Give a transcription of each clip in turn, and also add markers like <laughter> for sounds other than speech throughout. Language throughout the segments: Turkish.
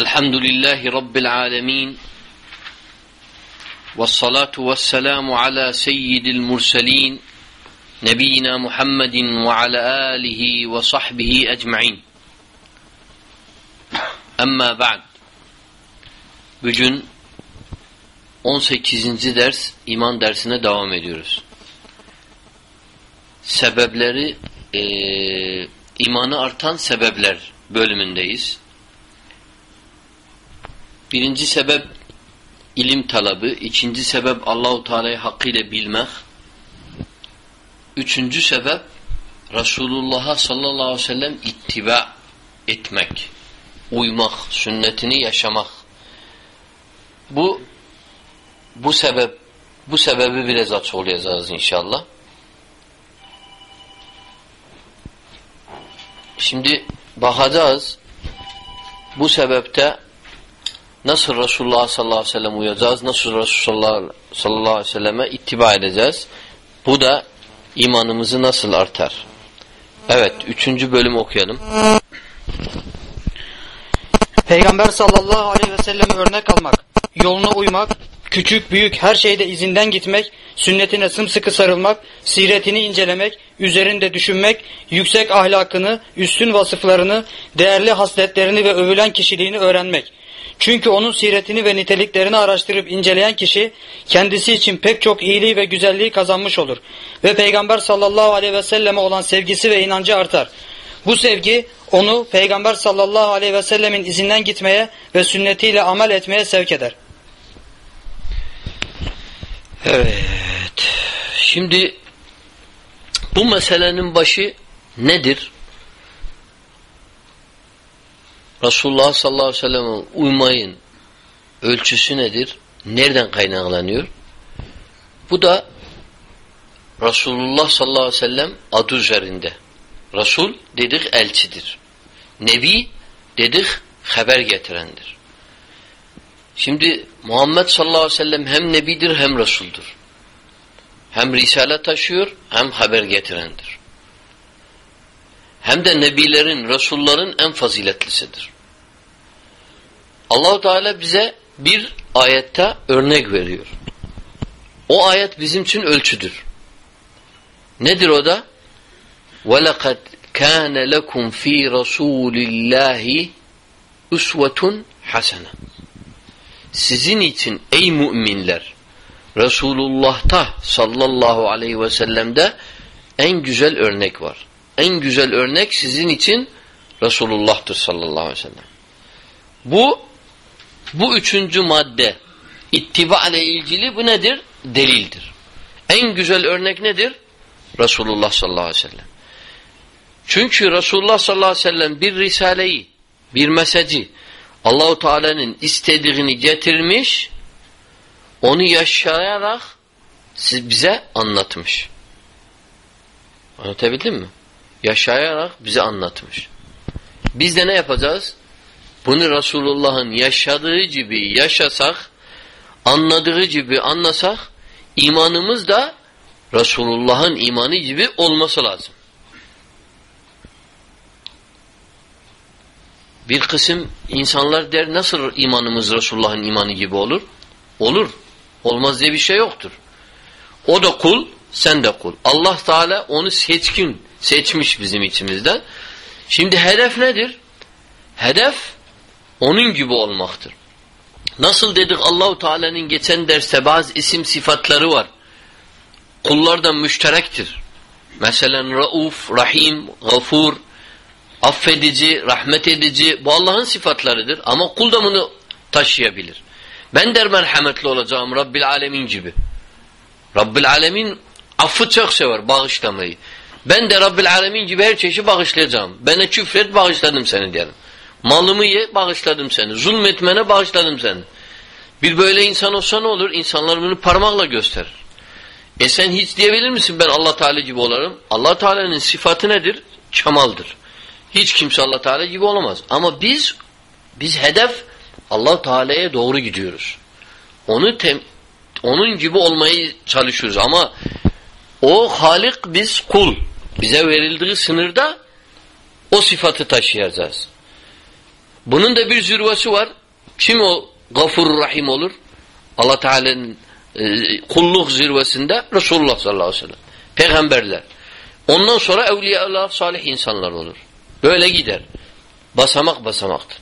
الحمد لله رب العالمين والصلاة والسلام على سيد المرسلين نبينا محمد وعلى آله وصحبه أجمعين أما بعد Bugün 18. ders iman dersine devam ediyoruz. Sebepleri e, imanı artan sebepler bölümündeyiz. Birinci sebep ilim talabı, ikinci sebep Allahu Teala'yı hakkıyla bilmek. Üçüncü sebep Resulullah'a sallallahu aleyhi ve sellem ittiba etmek, uymak, sünnetini yaşamak. Bu bu sebep bu sebebi biraz açıklayacağız inşallah. Şimdi bakacağız bu sebepte nasıl Resulullah sallallahu aleyhi ve sellem uyacağız, nasıl Resulullah sallallahu aleyhi ve selleme ittiba edeceğiz. Bu da imanımızı nasıl artar? Evet, üçüncü bölüm okuyalım. Peygamber sallallahu aleyhi ve selleme örnek almak, yoluna uymak, küçük büyük her şeyde izinden gitmek, sünnetine sımsıkı sarılmak, siretini incelemek, üzerinde düşünmek, yüksek ahlakını, üstün vasıflarını, değerli hasletlerini ve övülen kişiliğini öğrenmek. Çünkü onun siretini ve niteliklerini araştırıp inceleyen kişi kendisi için pek çok iyiliği ve güzelliği kazanmış olur. Ve Peygamber sallallahu aleyhi ve selleme olan sevgisi ve inancı artar. Bu sevgi onu Peygamber sallallahu aleyhi ve sellemin izinden gitmeye ve sünnetiyle amel etmeye sevk eder. Evet. Şimdi bu meselenin başı nedir? Resulullah sallallahu aleyhi ve sellem'e uymayın ölçüsü nedir? Nereden kaynaklanıyor? Bu da Resulullah sallallahu aleyhi ve sellem adı üzerinde. Resul dedik elçidir. Nebi dedik haber getirendir. Şimdi Muhammed sallallahu aleyhi ve sellem hem nebidir hem resuldur. Hem risale taşıyor hem haber getirendir Hem de nebilerin, resulların en faziletlisidir. Allahu Teala bize bir ayette örnek veriyor. O ayet bizim için ölçüdür. Nedir o da? وَلَقَدْ كَانَ لَكُمْ ف۪ي رَسُولِ اللّٰهِ اُسْوَةٌ حَسَنًا Sizin için ey müminler Resulullah'ta sallallahu aleyhi ve sellem'de en güzel örnek var. En güzel örnek sizin için Resulullah'tır sallallahu aleyhi ve sellem. Bu bu üçüncü madde ittiba ile ilgili bu nedir? Delildir. En güzel örnek nedir? Resulullah sallallahu aleyhi ve sellem. Çünkü Resulullah sallallahu aleyhi ve sellem bir risaleyi, bir mesajı Allahu Teala'nın istediğini getirmiş, onu yaşayarak siz bize anlatmış. Anlatabildim mi? Yaşayarak bize anlatmış. Biz de ne yapacağız? Bunu Resulullah'ın yaşadığı gibi yaşasak, anladığı gibi anlasak, imanımız da Resulullah'ın imanı gibi olması lazım. Bir kısım insanlar der nasıl imanımız Resulullah'ın imanı gibi olur? Olur. Olmaz diye bir şey yoktur. O da kul, sen de kul. Allah Teala onu seçkin, seçmiş bizim içimizden. Şimdi hedef nedir? Hedef onun gibi olmaktır. Nasıl dedik Allahu Teala'nın geçen derste bazı isim sıfatları var. Kullardan müşterektir. Mesela Rauf, Rahim, Gafur, affedici, rahmet edici bu Allah'ın sıfatlarıdır. Ama kul da bunu taşıyabilir. Ben der merhametli olacağım Rabbil Alemin gibi. Rabbil Alemin affı çok sever, bağışlamayı. Ben de Rabbil Alemin gibi her çeşit bağışlayacağım. Bana küfret bağışladım seni diyelim. Malımı ye bağışladım seni. Zulmetmene bağışladım seni. Bir böyle insan olsa ne olur? İnsanlar bunu parmakla gösterir. E sen hiç diyebilir misin ben Allah Teala gibi olarım? Allah Teala'nın sıfatı nedir? Çamaldır. Hiç kimse Allah Teala gibi olamaz. Ama biz biz hedef Allah Teala'ya doğru gidiyoruz. Onu tem, onun gibi olmayı çalışıyoruz ama o Halik biz kul. Bize verildiği sınırda o sıfatı taşıyacağız. Bunun da bir zirvesi var. Kim o gafur rahim olur? Allah Teala'nın e, kulluk zirvesinde Resulullah sallallahu aleyhi ve sellem. Peygamberler. Ondan sonra evliyalar, salih insanlar olur. Böyle gider. Basamak basamaktır.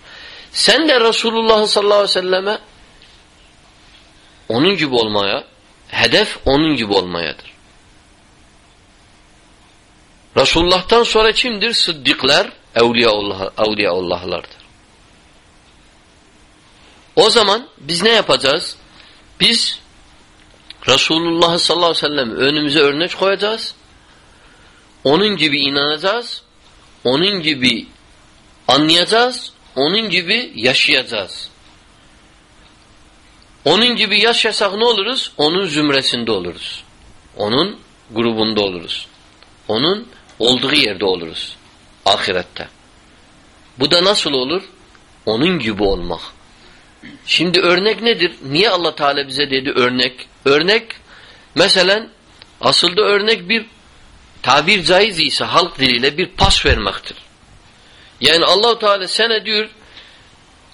Sen de Resulullah sallallahu aleyhi ve selleme onun gibi olmaya, hedef onun gibi olmayadır. Resulullah'tan sonra kimdir? Sıddıklar, Evliyaullah, Evliyaullahlardır. O zaman biz ne yapacağız? Biz Resulullah sallallahu aleyhi ve sellem önümüze örnek koyacağız. Onun gibi inanacağız. Onun gibi anlayacağız. Onun gibi yaşayacağız. Onun gibi yaşasak ne oluruz? Onun zümresinde oluruz. Onun grubunda oluruz. Onun olduğu yerde oluruz. Ahirette. Bu da nasıl olur? Onun gibi olmak. Şimdi örnek nedir? Niye Allah Teala bize dedi örnek? Örnek mesela aslında örnek bir tabir caiz ise halk diliyle bir pas vermektir. Yani Allahu Teala sana diyor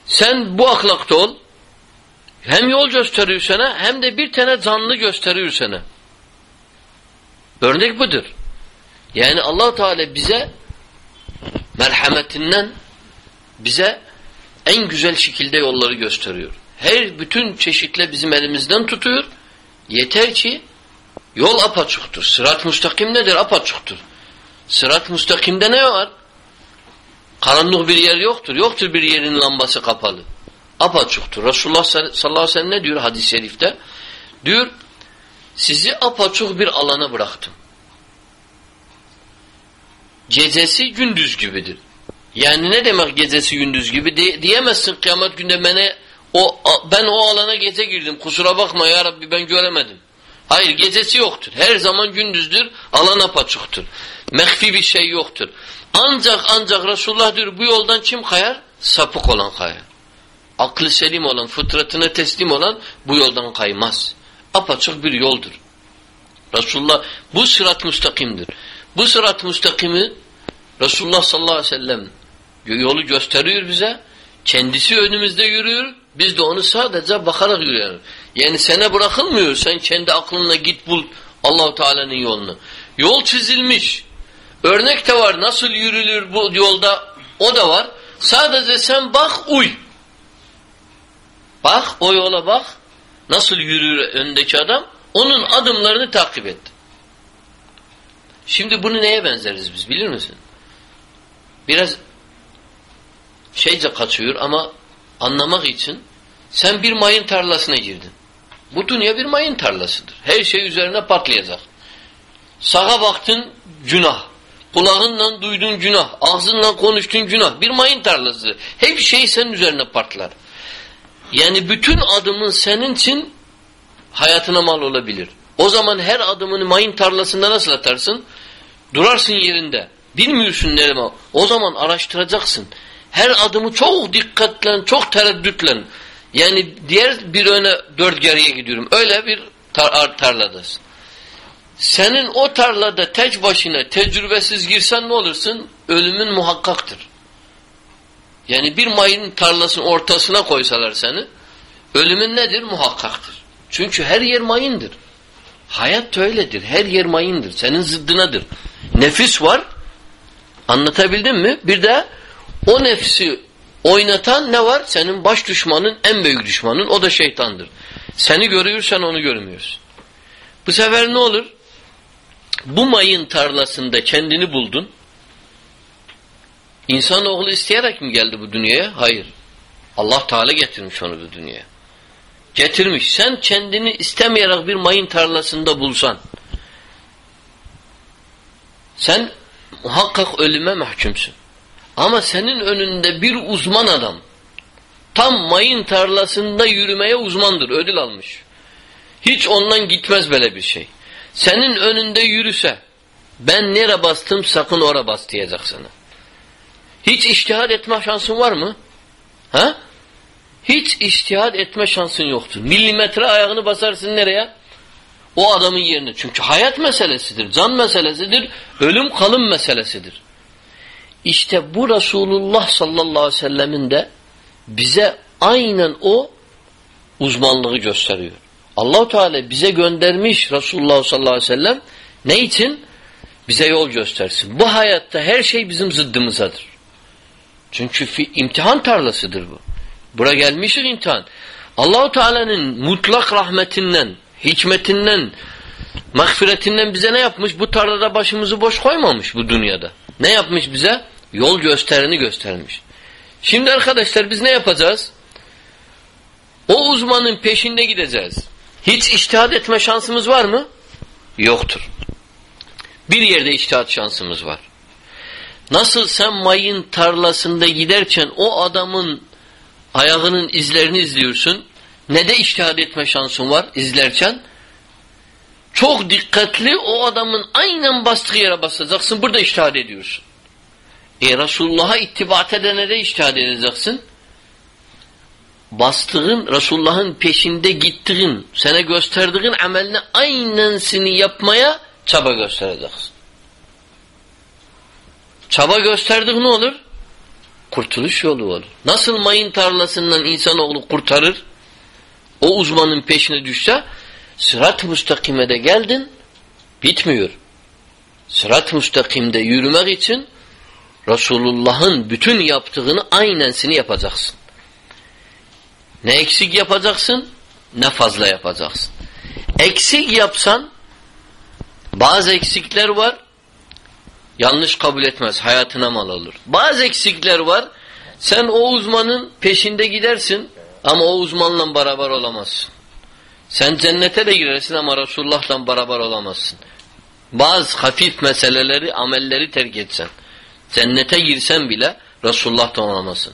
sen bu ahlakta ol hem yol gösteriyor sana hem de bir tane canlı gösteriyor sana. Örnek budur. Yani allah Teala bize merhametinden bize en güzel şekilde yolları gösteriyor. Her bütün çeşitle bizim elimizden tutuyor. Yeter ki yol apaçuktur. Sırat müstakim nedir? Apaçuktur. Sırat müstakimde ne var? Karanlık bir yer yoktur. Yoktur bir yerin lambası kapalı. Apaçuktur. Resulullah sallallahu aleyhi ve sellem ne diyor hadis-i şerifte? Diyor sizi apaçuk bir alana bıraktım. Gecesi gündüz gibidir. Yani ne demek gecesi gündüz gibi? De diyemezsin kıyamet günde bana o ben o alana gece girdim. Kusura bakma ya Rabbi ben göremedim. Hayır gecesi yoktur. Her zaman gündüzdür. Alan apaçuktur. Mehfi bir şey yoktur. Ancak ancak Resulullah diyor bu yoldan kim kayar? Sapık olan kayar. Aklı selim olan, fıtratına teslim olan bu yoldan kaymaz. Apaçık bir yoldur. Resulullah bu sırat müstakimdir. Bu sırat müstakimi Resulullah sallallahu aleyhi ve sellem yolu gösteriyor bize. Kendisi önümüzde yürüyor. Biz de onu sadece bakarak yürüyoruz. Yani sana bırakılmıyor. Sen kendi aklınla git bul Allahu Teala'nın yolunu. Yol çizilmiş. Örnek de var. Nasıl yürülür bu yolda? O da var. Sadece sen bak uy. Bak o yola bak. Nasıl yürür öndeki adam? Onun adımlarını takip et. Şimdi bunu neye benzeriz biz bilir misin? Biraz şeyce kaçıyor ama anlamak için sen bir mayın tarlasına girdin. Bu dünya bir mayın tarlasıdır. Her şey üzerine patlayacak. Sağa baktın günah. Kulağınla duydun günah. Ağzınla konuştun günah. Bir mayın tarlası. Hep şey senin üzerine patlar. Yani bütün adımın senin için hayatına mal olabilir. O zaman her adımını mayın tarlasında nasıl atarsın? Durarsın yerinde. Bilmiyorsun nereye. O zaman araştıracaksın. Her adımı çok dikkatle, çok tereddütle. Yani diğer bir öne dört geriye gidiyorum. Öyle bir tar tarladasın. Senin o tarlada tek başına tecrübesiz girsen ne olursun? Ölümün muhakkaktır. Yani bir mayın tarlasının ortasına koysalar seni, ölümün nedir? Muhakkaktır. Çünkü her yer mayındır. Hayat öyledir. Her yer mayındır. Senin zıddınadır. Nefis var. Anlatabildim mi? Bir de o nefsi oynatan ne var? Senin baş düşmanın, en büyük düşmanın. O da şeytandır. Seni görüyorsan onu görmüyorsun. Bu sefer ne olur? Bu mayın tarlasında kendini buldun. İnsanoğlu isteyerek mi geldi bu dünyaya? Hayır. Allah Teala getirmiş onu bu dünyaya. Getirmiş. Sen kendini istemeyerek bir mayın tarlasında bulsan sen muhakkak ölüme mahkumsun. Ama senin önünde bir uzman adam tam mayın tarlasında yürümeye uzmandır. Ödül almış. Hiç ondan gitmez böyle bir şey. Senin önünde yürüse ben nere bastım sakın ora bas diyecek sana. Hiç iştihad etme şansın var mı? Ha? Hiç iştihad etme şansın yoktur. Milimetre ayağını basarsın nereye? O adamın yerine. Çünkü hayat meselesidir, can meselesidir, ölüm kalım meselesidir. İşte bu Resulullah sallallahu aleyhi ve sellemin de bize aynen o uzmanlığı gösteriyor. Allahu Teala bize göndermiş Resulullah sallallahu aleyhi ve sellem ne için? Bize yol göstersin. Bu hayatta her şey bizim zıddımızadır. Çünkü imtihan tarlasıdır bu. Bura gelmişiz imtihan. Allahu Teala'nın mutlak rahmetinden, hikmetinden, mağfiretinden bize ne yapmış? Bu tarlada başımızı boş koymamış bu dünyada. Ne yapmış bize? Yol gösterini göstermiş. Şimdi arkadaşlar biz ne yapacağız? O uzmanın peşinde gideceğiz. Hiç iştihad etme şansımız var mı? Yoktur. Bir yerde iştihat şansımız var. Nasıl sen mayın tarlasında giderken o adamın ayağının izlerini izliyorsun. Ne de iştihad etme şansın var izlerken. Çok dikkatli o adamın aynen bastığı yere basacaksın. Burada iştihad ediyorsun. E Resulullah'a ittibat edene de iştihad edeceksin. Bastığın, Resulullah'ın peşinde gittiğin, sana gösterdiğin amelini aynensini yapmaya çaba göstereceksin. Çaba gösterdik ne olur? Kurtuluş yolu olur. Nasıl mayın tarlasından insanoğlu kurtarır? O uzmanın peşine düşse sırat-ı müstakime de geldin bitmiyor. Sırat-ı müstakimde yürümek için Resulullah'ın bütün yaptığını aynensini yapacaksın. Ne eksik yapacaksın ne fazla yapacaksın. Eksik yapsan bazı eksikler var yanlış kabul etmez. Hayatına mal olur. Bazı eksikler var. Sen o uzmanın peşinde gidersin ama o uzmanla beraber olamazsın. Sen cennete de girersin ama Resulullah'la beraber olamazsın. Bazı hafif meseleleri, amelleri terk etsen. Cennete girsen bile Resulullah'tan olamazsın.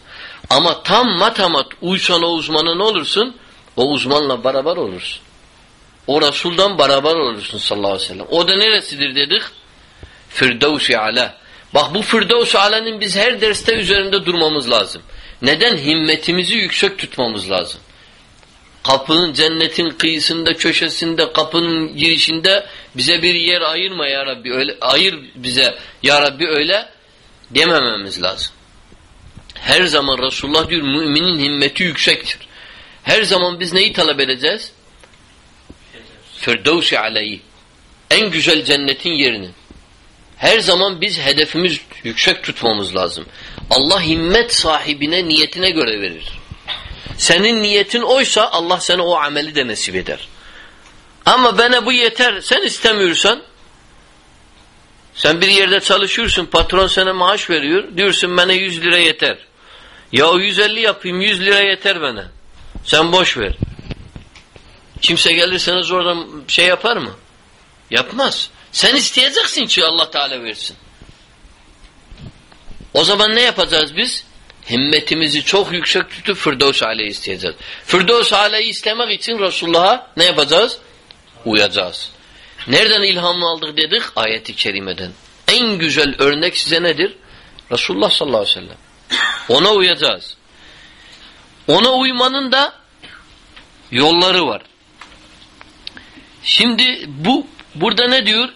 Ama tam matamat uysan o uzmana ne olursun? O uzmanla beraber olursun. O Resul'dan beraber olursun sallallahu aleyhi ve sellem. O da neresidir dedik? Firdevs-i Ala. Bak bu Firdevs-i Ala'nın biz her derste üzerinde durmamız lazım. Neden? Himmetimizi yüksek tutmamız lazım. Kapının cennetin kıyısında, köşesinde, kapının girişinde bize bir yer ayırma ya Rabbi. Öyle, ayır bize ya Rabbi öyle demememiz lazım. Her zaman Resulullah diyor müminin himmeti yüksektir. Her zaman biz neyi talep edeceğiz? Firdevs-i Ala'yı. En güzel cennetin yerini. Her zaman biz hedefimiz yüksek tutmamız lazım. Allah himmet sahibine niyetine göre verir. Senin niyetin oysa Allah sana o ameli de nasip eder. Ama bana bu yeter sen istemiyorsan sen bir yerde çalışıyorsun patron sana maaş veriyor diyorsun bana 100 lira yeter. Ya o 150 yapayım 100 lira yeter bana. Sen boş ver. Kimse gelir sana zordan şey yapar mı? Yapmaz. Sen isteyeceksin ki Allah Teala versin. O zaman ne yapacağız biz? Himmetimizi çok yüksek tutup Firdevs Aleyhi isteyeceğiz. Firdevs Aleyhi istemek için Resulullah'a ne yapacağız? Uyacağız. Nereden ilhamı aldık dedik? Ayet-i kerimeden. En güzel örnek size nedir? Resulullah sallallahu aleyhi ve sellem. Ona uyacağız. Ona uymanın da yolları var. Şimdi bu burada ne diyor?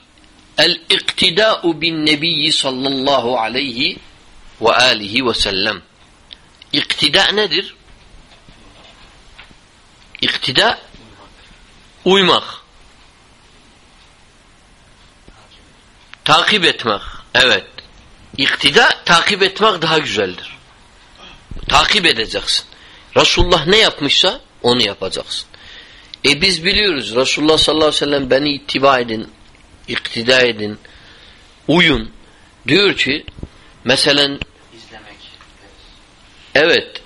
El-iktida'u bin nebiyyi sallallahu aleyhi ve alihi ve sellem. İktida nedir? İktida uymak. Takip etmek. Evet. İktida takip etmek daha güzeldir. Takip edeceksin. Resulullah ne yapmışsa onu yapacaksın. E biz biliyoruz Resulullah sallallahu aleyhi ve sellem beni ittiba edin, iktida edin, uyun. Diyor ki mesela İzlemek. evet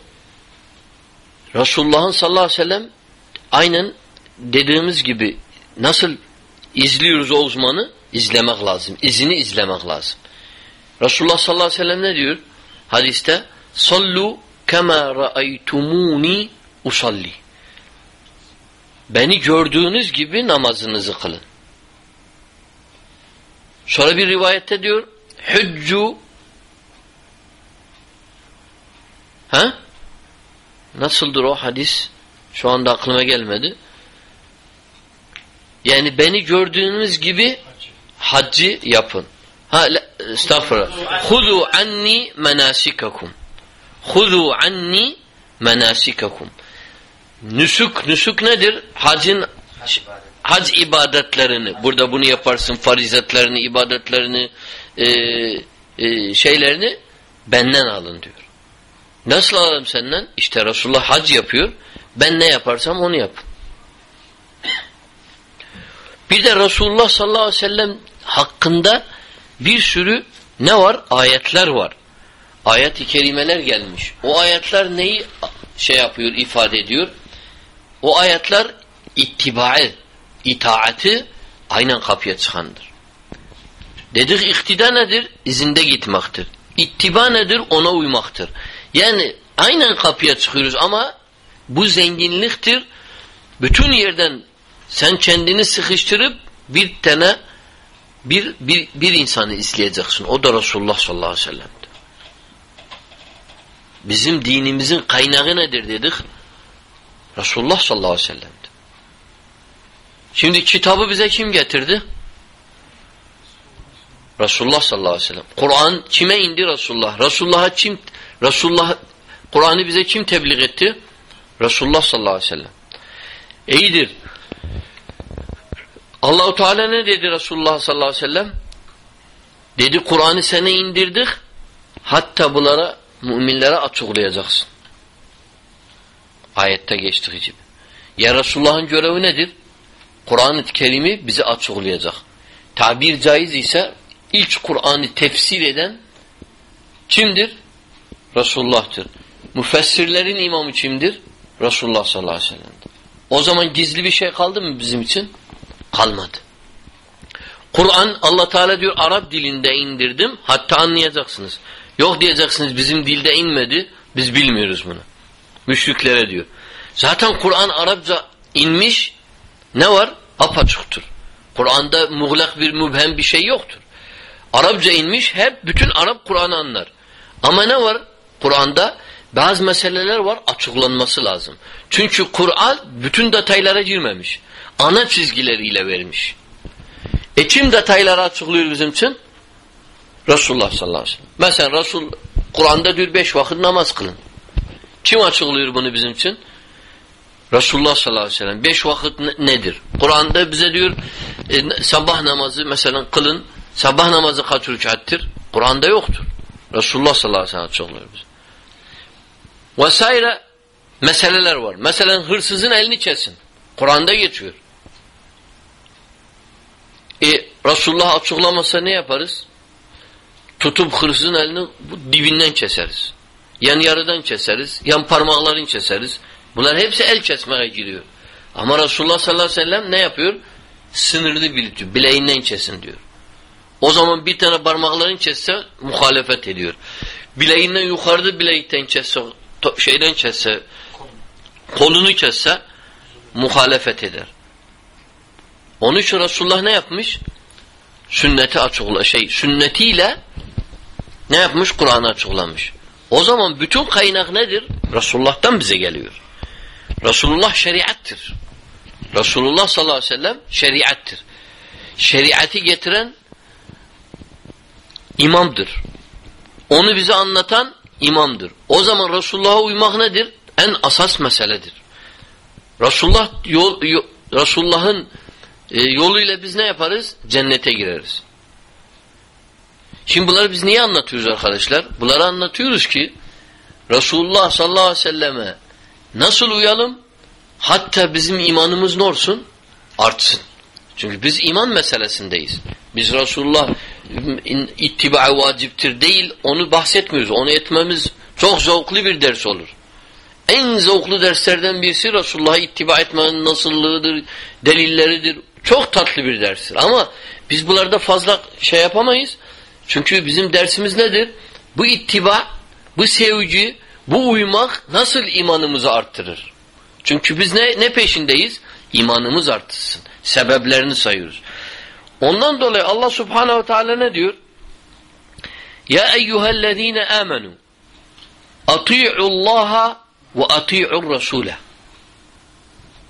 Resulullah'ın sallallahu aleyhi ve sellem aynen dediğimiz gibi nasıl izliyoruz o uzmanı izlemek lazım. İzini izlemek lazım. Resulullah sallallahu aleyhi ve sellem ne diyor? Hadiste sallu kema ra'aytumuni usalli. Beni gördüğünüz gibi namazınızı kılın. Sonra bir rivayette diyor hüccu ha? Nasıldır o hadis? Şu anda aklıma gelmedi. Yani beni gördüğünüz gibi haccı yapın. Ha, estağfurullah. Hudu anni menasikakum. Hudu anni menasikakum. Nüsuk, nüsuk nedir? Hacın hac ibadetlerini, burada bunu yaparsın, farizetlerini, ibadetlerini, e, e, şeylerini benden alın diyor. Nasıl alalım senden? İşte Resulullah hac yapıyor. Ben ne yaparsam onu yapın. Bir de Resulullah sallallahu aleyhi ve sellem hakkında bir sürü ne var? Ayetler var. Ayet-i kerimeler gelmiş. O ayetler neyi şey yapıyor, ifade ediyor? O ayetler ittibaı, itaati aynen kapıya çıkandır. Dedik iktida nedir? İzinde gitmektir. İttiba nedir? Ona uymaktır. Yani aynen kapıya çıkıyoruz ama bu zenginliktir. Bütün yerden sen kendini sıkıştırıp bir tane bir, bir, bir insanı izleyeceksin. O da Resulullah sallallahu aleyhi ve sellem'dir. Bizim dinimizin kaynağı nedir dedik? Resulullah sallallahu aleyhi ve sellem'dir. Şimdi kitabı bize kim getirdi? Resulullah sallallahu aleyhi ve sellem. Kur'an kime indi Resulullah? Resulullah'a kim Resulullah Kur'an'ı bize kim tebliğ etti? Resulullah sallallahu aleyhi ve sellem. İyidir. Allahu Teala ne dedi Resulullah sallallahu aleyhi ve sellem? Dedi Kur'an'ı sana indirdik. Hatta bunlara müminlere açıklayacaksın. Ayette geçtiği gibi. Ya Resulullah'ın görevi nedir? Kur'an-ı Kerim'i bize açıklayacak. Tabir caiz ise ilk Kur'an'ı tefsir eden kimdir? Resulullah'tır. Müfessirlerin imamı kimdir? Resulullah sallallahu aleyhi ve sellem'dir. O zaman gizli bir şey kaldı mı bizim için? Kalmadı. Kur'an Allah Teala diyor Arap dilinde indirdim hatta anlayacaksınız. Yok diyeceksiniz bizim dilde inmedi biz bilmiyoruz bunu. Müşriklere diyor. Zaten Kur'an Arapça inmiş ne var? Apaçıktır. Kur'an'da muğlak bir mübhem bir şey yoktur. Arapça inmiş hep bütün Arap Kur'an'ı anlar. Ama ne var? Kur'an'da bazı meseleler var açıklanması lazım. Çünkü Kur'an bütün detaylara girmemiş. Ana çizgileriyle vermiş. E kim detayları açıklıyor bizim için? Resulullah sallallahu aleyhi ve sellem. Mesela Resul Kur'an'da diyor beş vakit namaz kılın. Kim açıklıyor bunu bizim için? Resulullah sallallahu aleyhi ve sellem. Beş vakit nedir? Kur'an'da bize diyor e, sabah namazı mesela kılın. Sabah namazı kaç rükattir? Kur'an'da yoktur. Resulullah sallallahu aleyhi ve sellem açıklıyor bize. Vesaire meseleler var. Mesela hırsızın elini kesin. Kur'an'da geçiyor. E Resulullah açıklamasa ne yaparız? Tutup hırsızın elini dibinden keseriz. Yan yarıdan keseriz. Yan parmaklarını keseriz. Bunlar hepsi el kesmeye giriyor. Ama Resulullah sallallahu aleyhi ve sellem ne yapıyor? Sınırlı belirtiyor. Bileğinden kesin diyor. O zaman bir tane parmaklarını kesse muhalefet ediyor. Bileğinden yukarıda bilekten kesse, şeyden kesse, kolunu kesse muhalefet eder. Onun için Resulullah ne yapmış? Sünneti açıkla şey sünnetiyle ne yapmış? Kur'an'ı açıklamış. O zaman bütün kaynak nedir? Resulullah'tan bize geliyor. Resulullah şeriattır. Resulullah sallallahu aleyhi ve sellem şeriattır. Şeriatı getiren imamdır. Onu bize anlatan imamdır. O zaman Resulullah'a uymak nedir? En asas meseledir. Resulullah yol, yol Resulullah'ın e, yoluyla biz ne yaparız? Cennete gireriz. Şimdi bunları biz niye anlatıyoruz arkadaşlar? Bunları anlatıyoruz ki Resulullah sallallahu aleyhi ve selleme nasıl uyalım? Hatta bizim imanımız ne olsun? Artsın. Çünkü biz iman meselesindeyiz. Biz Resulullah ittiba vaciptir değil onu bahsetmiyoruz. Onu etmemiz çok zevkli bir ders olur. En zevkli derslerden birisi Resulullah'a ittiba etmenin nasıllığıdır, delilleridir. Çok tatlı bir derstir. Ama biz bunlarda fazla şey yapamayız. Çünkü bizim dersimiz nedir? Bu ittiba, bu sevgi, bu uymak nasıl imanımızı arttırır? Çünkü biz ne, ne peşindeyiz? İmanımız artsın. Sebeplerini sayıyoruz. Ondan dolayı Allah subhanehu teala ne diyor? Ya eyyühellezine amenu ati'ullaha ve ati'ur rasule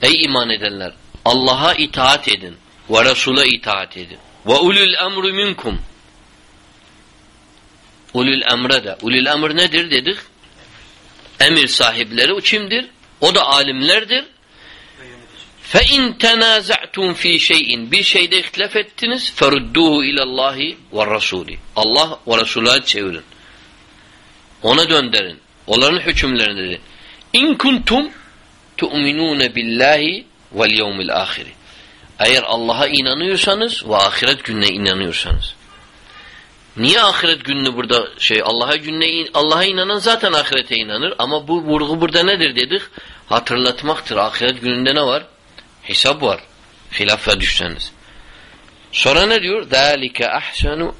Ey iman edenler! Allah'a itaat edin ve Resul'e itaat edin. Ve ulul emri minkum Ulul emre de. Ulul emr nedir dedik? Emir sahipleri kimdir? O da alimlerdir. Fe in tenazatum fi şey'in bir şeyde ihtilaf ettiniz ferudduhu ila Allahi ve Rasuli. Allah ve Resul'a çevirin. Ona döndürün. Onların hükümlerini verin. İn kuntum tu'minun billahi ve'l yevmil ahir. Eğer Allah'a inanıyorsanız ve ahiret gününe inanıyorsanız. Niye ahiret gününü burada şey Allah'a gününe Allah'a inanan zaten ahirete inanır ama bu vurgu burada nedir dedik? Hatırlatmaktır. Ahiret gününde ne var? Hesap var. Hilafa düşseniz. Sonra ne diyor? ذَٰلِكَ اَحْسَنُ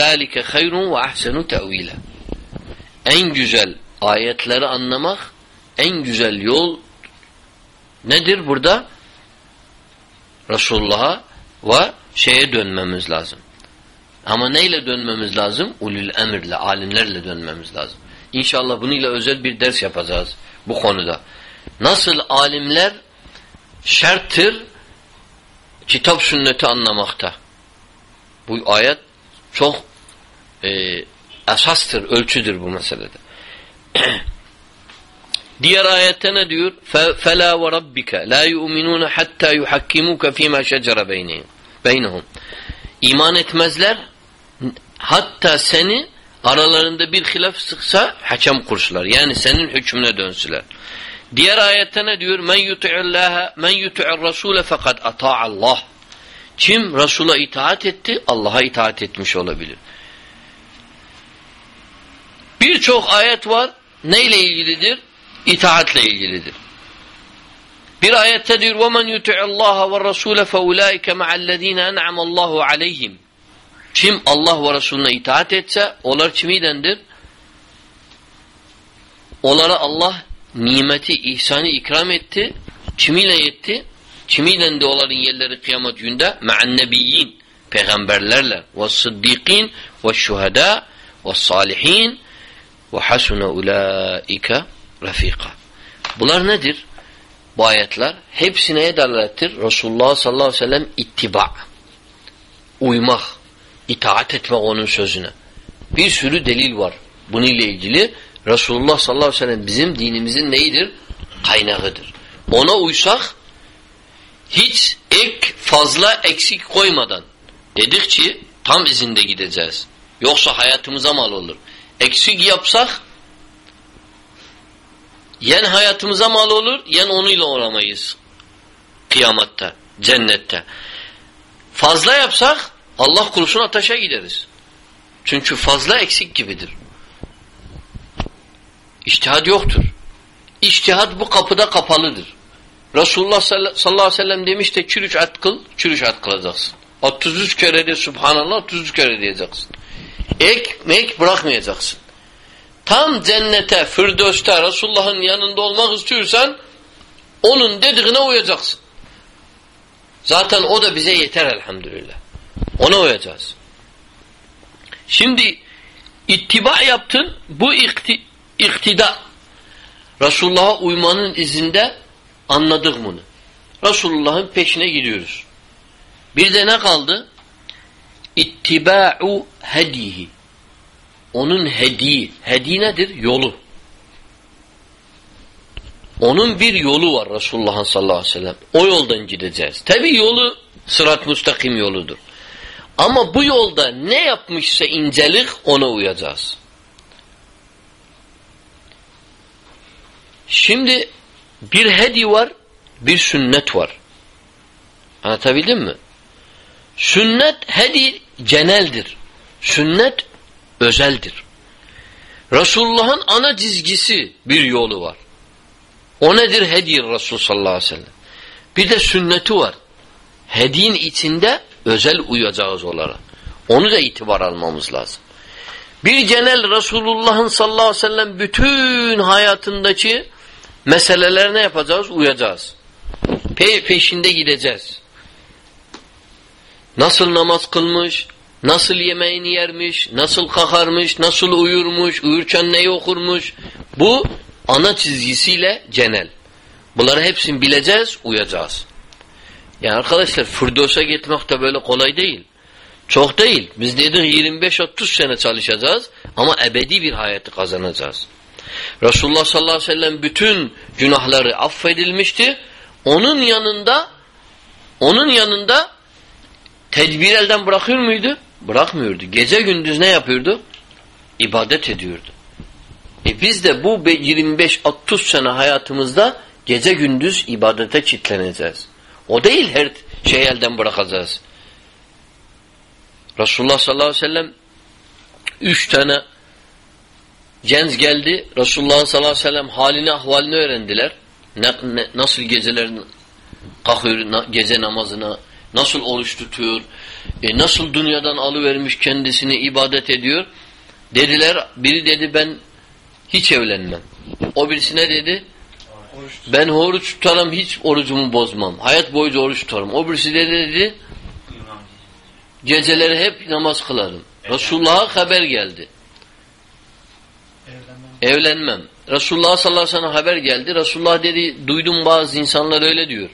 ذَٰلِكَ خَيْرٌ وَاَحْسَنُ تَعْو۪يلًا En güzel ayetleri anlamak, en güzel yol nedir burada? Resulullah'a ve şeye dönmemiz lazım. Ama neyle dönmemiz lazım? Ulul emirle, alimlerle dönmemiz lazım. İnşallah bununla özel bir ders yapacağız bu konuda. Nasıl alimler şerttir kitap sünneti anlamakta. Bu ayet çok e, esastır, ölçüdür bu meselede. <clears throat> Diğer ayette ne diyor? فَلَا وَرَبِّكَ لَا يُؤْمِنُونَ حَتَّى يُحَكِّمُوكَ ف۪ي مَا شَجَرَ بَيْنَهُمْ İman etmezler hatta seni aralarında bir hilaf sıksa hakem kursular. Yani senin hükmüne dönsüler. Diğer ayette ne diyor? Men yuti'allaha men yuti'ir rasule fakat Allah. Kim Resul'a itaat etti, Allah'a itaat etmiş olabilir. Birçok ayet var. Neyle ilgilidir? İtaatle ilgilidir. Bir ayette diyor: "Ve men yuti'allaha ve rasule fe ulaike ma'allezine en'amallahu aleyhim." Kim Allah ve Resulüne itaat etse, onlar kimidendir? Onlara Allah nimeti, ihsanı ikram etti. Kimiyle yetti? Kimiyle de onların yerleri kıyamet günde? Ma'annebiyyin, peygamberlerle, ve salihin, ve hasune ulaike rafika. Bunlar nedir? Bu ayetler hepsine neye? Resulullah sallallahu aleyhi ve sellem ittiba. Uymak, itaat etmek onun sözüne. Bir sürü delil var bununla ilgili. Resulullah sallallahu aleyhi ve sellem bizim dinimizin neyidir? Kaynağıdır. Ona uysak hiç ek fazla eksik koymadan dedikçe tam izinde gideceğiz. Yoksa hayatımıza mal olur. Eksik yapsak yen hayatımıza mal olur yen onuyla olamayız. Kıyamatta, cennette. Fazla yapsak Allah kurusun ateşe gideriz. Çünkü fazla eksik gibidir. İçtihad yoktur. İçtihad bu kapıda kapalıdır. Resulullah sallallahu aleyhi ve sellem demişti çürüç at kıl, çürüç at kılacaksın. 33 kere de subhanallah 33 kere diyeceksin. Ek mek bırakmayacaksın. Tam cennete, firdevste Resulullah'ın yanında olmak istiyorsan onun dediğine uyacaksın. Zaten o da bize yeter elhamdülillah. Ona uyacağız. Şimdi ittiba yaptın bu ikti, iktida. Resulullah'a uymanın izinde anladık bunu. Resulullah'ın peşine gidiyoruz. Bir de ne kaldı? İttiba'u hedihi. Onun hediyi. Hedi nedir? Yolu. Onun bir yolu var Resulullah'ın sallallahu aleyhi ve sellem. O yoldan gideceğiz. Tabi yolu sırat müstakim yoludur. Ama bu yolda ne yapmışsa incelik ona uyacağız. Şimdi bir hedi var, bir sünnet var. Anlatabildim mi? Sünnet hedi geneldir. Sünnet özeldir. Resulullah'ın ana çizgisi bir yolu var. O nedir? Hedi Resul sallallahu aleyhi ve sellem. Bir de sünneti var. Hedin içinde özel uyacağız onlara. Onu da itibar almamız lazım. Bir genel Resulullah'ın sallallahu aleyhi ve sellem bütün hayatındaki meseleler ne yapacağız? Uyacağız. Pe peşinde gideceğiz. Nasıl namaz kılmış, nasıl yemeğini yermiş, nasıl kakarmış, nasıl uyurmuş, uyurken neyi okurmuş. Bu ana çizgisiyle genel. Bunları hepsini bileceğiz, uyacağız. Yani arkadaşlar Firdos'a gitmek de böyle kolay değil. Çok değil. Biz dedik 25-30 sene çalışacağız ama ebedi bir hayatı kazanacağız. Resulullah sallallahu aleyhi ve sellem bütün günahları affedilmişti. Onun yanında onun yanında tedbir elden bırakıyor muydu? Bırakmıyordu. Gece gündüz ne yapıyordu? İbadet ediyordu. E biz de bu 25-30 sene hayatımızda gece gündüz ibadete çitleneceğiz. O değil her şey elden bırakacağız. Resulullah sallallahu aleyhi ve sellem üç tane genç geldi. Resulullah sallallahu aleyhi ve sellem halini ahvalini öğrendiler. Ne, ne, nasıl geceler kalkıyor gece namazına, nasıl oruç tutuyor, e, nasıl dünyadan alıvermiş kendisini ibadet ediyor. Dediler, biri dedi ben hiç evlenmem. O birisi ne dedi? Ben oruç tutarım, hiç orucumu bozmam. Hayat boyunca oruç tutarım. O birisi de dedi, geceleri hep namaz kılarım. Resulullah'a haber geldi. Evlenmem. Resulullah sallallahu aleyhi ve sellem haber geldi. Resulullah dedi, duydum bazı insanlar öyle diyor.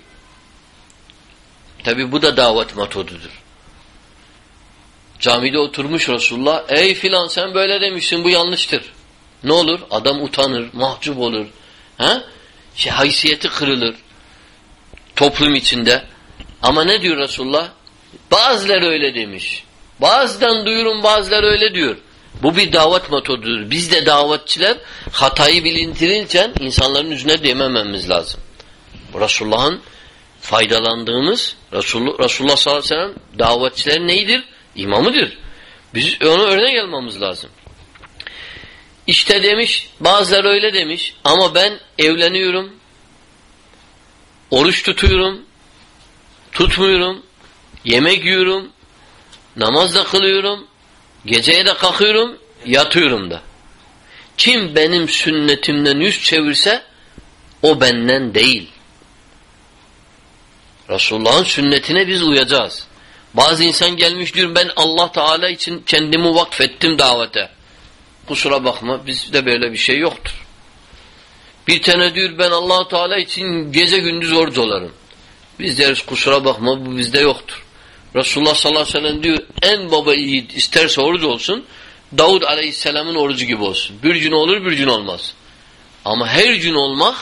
Tabi bu da davet metodudur. Camide oturmuş Resulullah, ey filan sen böyle demişsin bu yanlıştır. Ne olur? Adam utanır, mahcup olur. Ha? Şey, haysiyeti kırılır. Toplum içinde. Ama ne diyor Resulullah? Bazıları öyle demiş. Bazıdan duyurum bazıları öyle diyor. Bu bir davet metodudur. Biz de davetçiler hatayı bilintirirken insanların yüzüne demememiz lazım. Resulullah'ın faydalandığımız Resulullah, Resulullah sallallahu aleyhi ve sellem davetçiler neydir? İmamıdır. Biz onu örnek almamız lazım. İşte demiş, bazıları öyle demiş ama ben evleniyorum, oruç tutuyorum, tutmuyorum, yemek yiyorum, namaz da kılıyorum, geceye de kalkıyorum, yatıyorum da. Kim benim sünnetimden yüz çevirse o benden değil. Resulullah'ın sünnetine biz uyacağız. Bazı insan gelmiş diyor ben Allah Teala için kendimi vakfettim davete. Kusura bakma bizde böyle bir şey yoktur. Bir tane diyor ben allah Teala için gece gündüz oruç olarım. Biz deriz kusura bakma bu bizde yoktur. Resulullah sallallahu aleyhi ve sellem diyor en baba yiğit isterse oruç olsun Davud aleyhisselamın orucu gibi olsun. Bir gün olur bir gün olmaz. Ama her gün olmak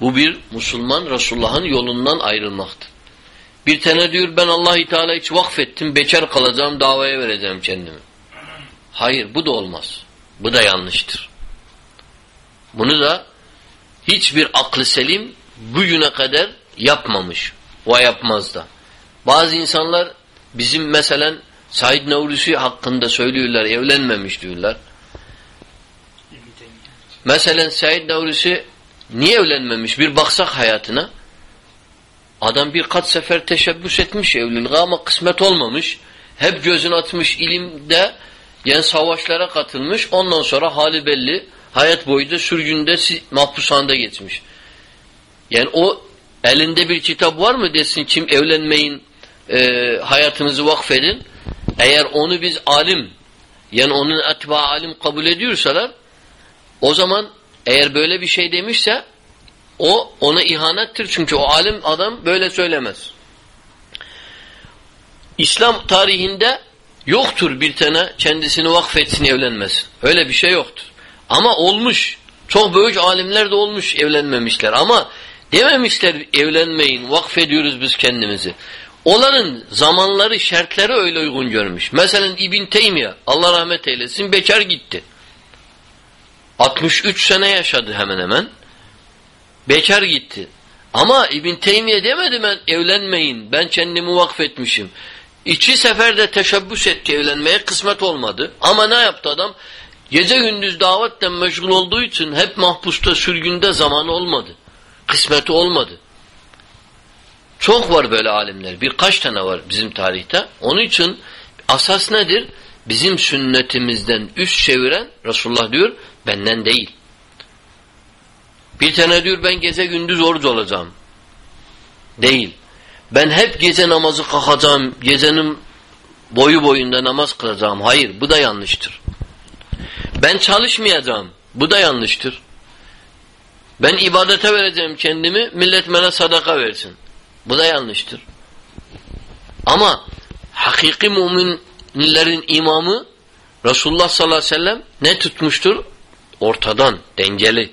bu bir Müslüman Resulullah'ın yolundan ayrılmaktır. Bir tane diyor ben Allah-u Teala hiç vakfettim, bekar kalacağım, davaya vereceğim kendimi. Hayır bu da olmaz. Bu da yanlıştır. Bunu da hiçbir aklı selim bugüne kadar yapmamış. O yapmaz da. Bazı insanlar bizim mesela Said Navrusi hakkında söylüyorlar, evlenmemiş diyorlar. Mesela Said Navrusi niye evlenmemiş? Bir baksak hayatına. Adam birkaç sefer teşebbüs etmiş evliliğe ama kısmet olmamış. Hep gözünü atmış ilimde yani savaşlara katılmış. Ondan sonra hali belli. Hayat boyu da sürgünde mahpushanede geçmiş. Yani o elinde bir kitap var mı desin kim evlenmeyin e, hayatınızı vakfedin. Eğer onu biz alim yani onun etba alim kabul ediyorsalar o zaman eğer böyle bir şey demişse o ona ihanettir. Çünkü o alim adam böyle söylemez. İslam tarihinde yoktur bir tane kendisini vakfetsin evlenmez. Öyle bir şey yoktur. Ama olmuş. Çok büyük alimler de olmuş evlenmemişler. Ama dememişler evlenmeyin, vakfediyoruz biz kendimizi. Onların zamanları, şartları öyle uygun görmüş. Mesela İbn Teymiye, Allah rahmet eylesin, bekar gitti. 63 sene yaşadı hemen hemen. Bekar gitti. Ama İbn Teymiye demedi ben evlenmeyin. Ben kendimi vakfetmişim. İki seferde teşebbüs etti evlenmeye kısmet olmadı. Ama ne yaptı adam? Gece gündüz davetten meşgul olduğu için hep mahpusta sürgünde zamanı olmadı. Kısmeti olmadı. Çok var böyle alimler. Birkaç tane var bizim tarihte. Onun için asas nedir? Bizim sünnetimizden üst çeviren Resulullah diyor benden değil. Bir tane diyor ben gece gündüz oruç olacağım. Değil. Ben hep gece namazı kalkacağım, gecenin boyu boyunda namaz kılacağım. Hayır, bu da yanlıştır. Ben çalışmayacağım. Bu da yanlıştır. Ben ibadete vereceğim kendimi, millet bana sadaka versin. Bu da yanlıştır. Ama hakiki müminlerin imamı Resulullah sallallahu aleyhi ve sellem ne tutmuştur? Ortadan, dengeli.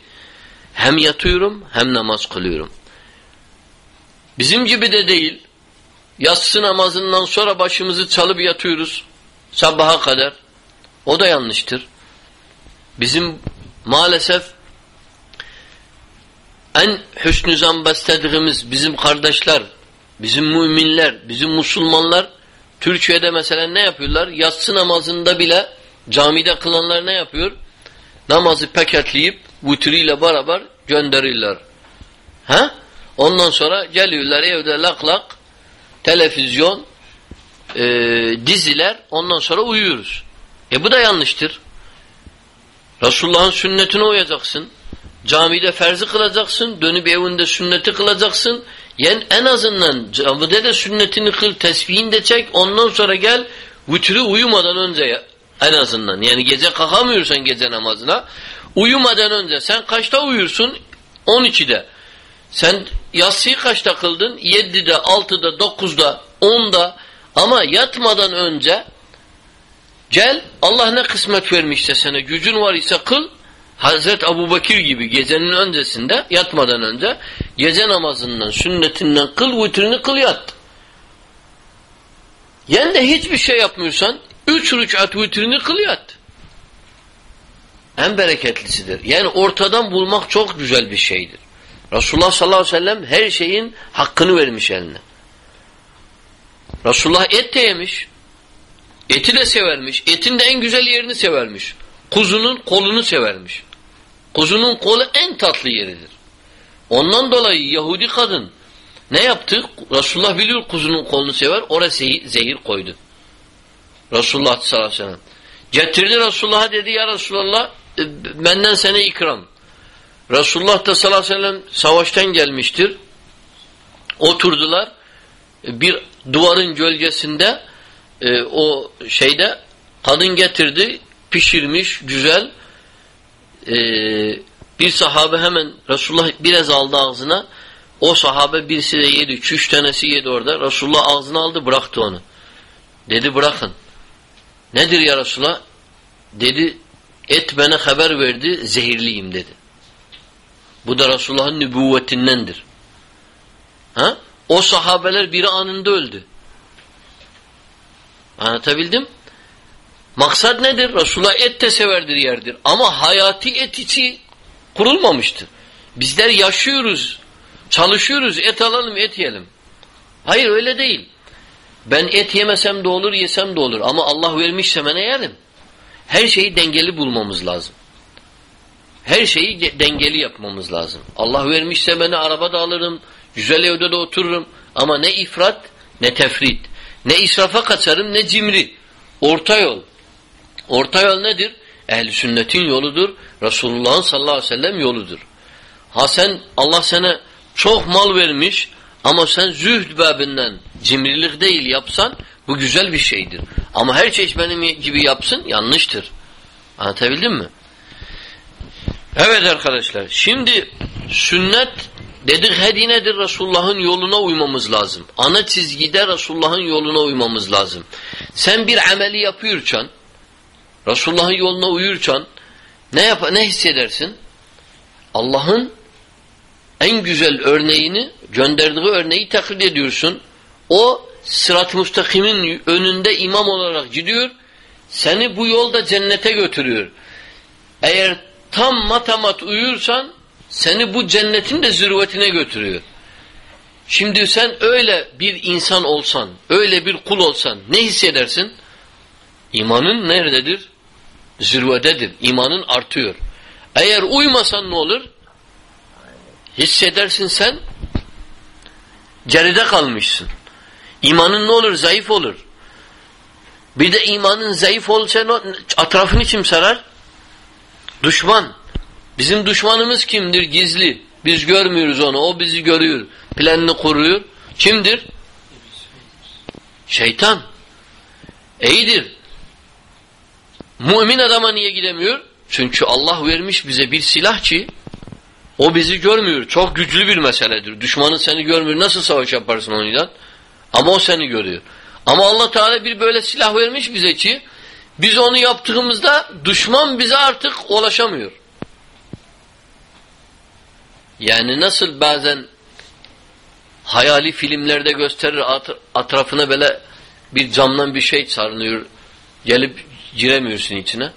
Hem yatıyorum hem namaz kılıyorum. Bizim gibi de değil. Yatsı namazından sonra başımızı çalıp yatıyoruz. Sabaha kadar. O da yanlıştır. Bizim maalesef en hüsnü zan beslediğimiz bizim kardeşler, bizim müminler, bizim Müslümanlar Türkiye'de mesela ne yapıyorlar? Yatsı namazında bile camide kılanlar ne yapıyor? Namazı paketleyip vitriyle beraber gönderirler. Ha? Ondan sonra geliyorlar evde lak lak televizyon e, diziler ondan sonra uyuyoruz. E bu da yanlıştır. Resulullah'ın sünnetine uyacaksın. Camide ferzi kılacaksın. Dönüp evinde sünneti kılacaksın. Yani en azından camide de sünnetini kıl, tesbihini de çek. Ondan sonra gel vitri uyumadan önce en azından. Yani gece kalkamıyorsan gece namazına. Uyumadan önce sen kaçta uyursun? 12'de. Sen yatsıyı kaçta kıldın? 7'de, 6'da, 9'da, 10'da. Ama yatmadan önce gel Allah ne kısmet vermişse sana gücün var ise kıl. Hazret Abu Bakir gibi gecenin öncesinde yatmadan önce gece namazından, sünnetinden kıl, vitrini kıl yat. Yani de hiçbir şey yapmıyorsan üç rükat vitrini kıl yat. En bereketlisidir. Yani ortadan bulmak çok güzel bir şeydir. Resulullah sallallahu aleyhi ve sellem her şeyin hakkını vermiş eline. Resulullah et de yemiş. Eti de severmiş. Etin de en güzel yerini severmiş. Kuzunun kolunu severmiş. Kuzunun kolu en tatlı yeridir. Ondan dolayı Yahudi kadın ne yaptı? Resulullah biliyor kuzunun kolunu sever. Orası zehir koydu. Resulullah sallallahu aleyhi ve sellem. Getirdi Resulullah'a dedi ya Resulullah benden sana ikram. Resulullah da sallallahu aleyhi ve sellem savaştan gelmiştir. Oturdular. Bir duvarın gölgesinde e, o şeyde kadın getirdi pişirmiş güzel e, bir sahabe hemen Resulullah biraz aldı ağzına o sahabe birisi de yedi üç tanesi yedi orada Resulullah ağzına aldı bıraktı onu dedi bırakın nedir ya Resulullah dedi et bana haber verdi zehirliyim dedi bu da Resulullah'ın nübüvvetindendir ha? o sahabeler biri anında öldü Anlatabildim? Maksat nedir? Resulullah et de severdir yerdir. Ama hayati et içi kurulmamıştır. Bizler yaşıyoruz, çalışıyoruz, et alalım, et yiyelim. Hayır öyle değil. Ben et yemesem de olur, yesem de olur. Ama Allah vermişse bana yerim. Her şeyi dengeli bulmamız lazım. Her şeyi dengeli yapmamız lazım. Allah vermişse beni arabada alırım, güzel evde de otururum. Ama ne ifrat ne tefrit. Ne israfa kaçarım ne cimri. Orta yol. Orta yol nedir? Ehl-i sünnetin yoludur. Resulullah'ın sallallahu aleyhi ve sellem yoludur. Ha sen Allah sana çok mal vermiş ama sen zühd babından cimrilik değil yapsan bu güzel bir şeydir. Ama her şey benim gibi yapsın yanlıştır. Anlatabildim mi? Evet arkadaşlar şimdi sünnet Dedik hedi nedir? Resulullah'ın yoluna uymamız lazım. Ana çizgide Resulullah'ın yoluna uymamız lazım. Sen bir ameli yapıyorsan, Resulullah'ın yoluna uyursan ne yap ne hissedersin? Allah'ın en güzel örneğini, gönderdiği örneği taklit ediyorsun. O sırat-ı müstakimin önünde imam olarak gidiyor. Seni bu yolda cennete götürüyor. Eğer tam matamat uyursan seni bu cennetin de zirvetine götürüyor. Şimdi sen öyle bir insan olsan, öyle bir kul olsan ne hissedersin? İmanın nerededir? Zirvededir. İmanın artıyor. Eğer uymasan ne olur? Hissedersin sen geride kalmışsın. İmanın ne olur? Zayıf olur. Bir de imanın zayıf olsa etrafını kim sarar? Düşman. Bizim düşmanımız kimdir? Gizli. Biz görmüyoruz onu. O bizi görüyor. Planını kuruyor. Kimdir? Şeytan. İyidir. Mümin adama niye gidemiyor? Çünkü Allah vermiş bize bir silah ki o bizi görmüyor. Çok güçlü bir meseledir. Düşmanın seni görmüyor. Nasıl savaş yaparsın onunla? Ama o seni görüyor. Ama Allah Teala bir böyle silah vermiş bize ki biz onu yaptığımızda düşman bize artık ulaşamıyor. Yani nasıl bazen hayali filmlerde gösterir at, atrafına böyle bir camdan bir şey sarınıyor. Gelip giremiyorsun içine.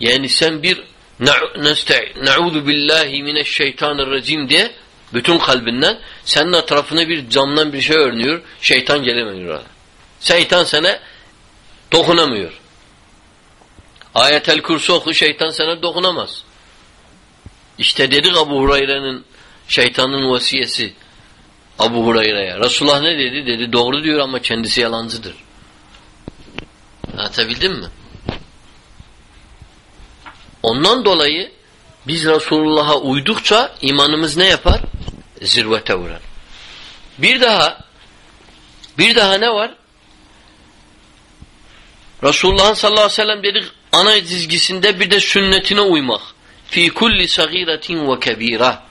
Yani sen bir Na'udhu billahi mineşşeytanirracim diye bütün kalbinden senin etrafına bir camdan bir şey örnüyor. Şeytan gelemiyor oraya. Şeytan sana dokunamıyor. Ayetel kursu oku şeytan sana dokunamaz. İşte dedik Abu Hurayre'nin şeytanın vasiyesi Abu Hurayre'ye. Resulullah ne dedi? Dedi doğru diyor ama kendisi yalancıdır. Anlatabildim mi? Ondan dolayı biz Resulullah'a uydukça imanımız ne yapar? Zirvete uğrar. Bir daha bir daha ne var? Resulullah sallallahu aleyhi ve sellem dedik ana dizgisinde bir de sünnetine uymak. Fi kulli sagiretin ve kebira.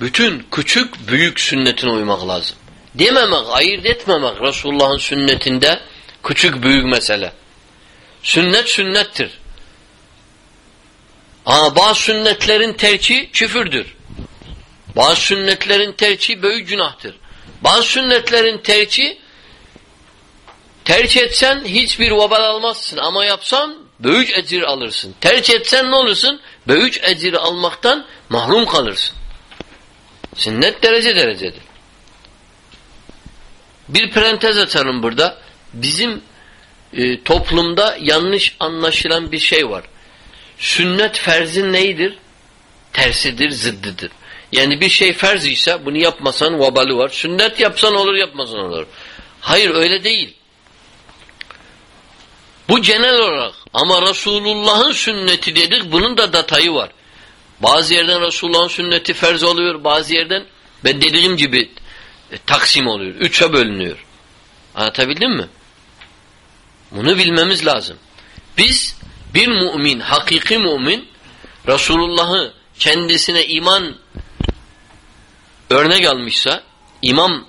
Bütün küçük büyük sünnetine uymak lazım. Dememek, ayırt etmemek Resulullah'ın sünnetinde küçük büyük mesele. Sünnet sünnettir. Ama bazı sünnetlerin terki küfürdür. Bazı sünnetlerin terki büyük günahtır. Bazı sünnetlerin terki terk etsen hiçbir vebal almazsın ama yapsan büyük ecir alırsın. Terk etsen ne olursun? Büyük ecir almaktan mahrum kalırsın. Sünnet derece derecedir. Bir parantez açalım burada. Bizim e, toplumda yanlış anlaşılan bir şey var. Sünnet ferzin neydir? Tersidir, zıddıdır. Yani bir şey ferz ise bunu yapmasan vabali var. Sünnet yapsan olur, yapmasan olur. Hayır öyle değil. Bu genel olarak ama Resulullah'ın sünneti dedik bunun da datayı var. Bazı yerden Resulullah'ın sünneti ferz oluyor, bazı yerden ben dediğim gibi e, taksim oluyor. Üçe bölünüyor. Anlatabildim mi? Bunu bilmemiz lazım. Biz bir mümin, hakiki mümin Resulullah'ı kendisine iman örnek almışsa, imam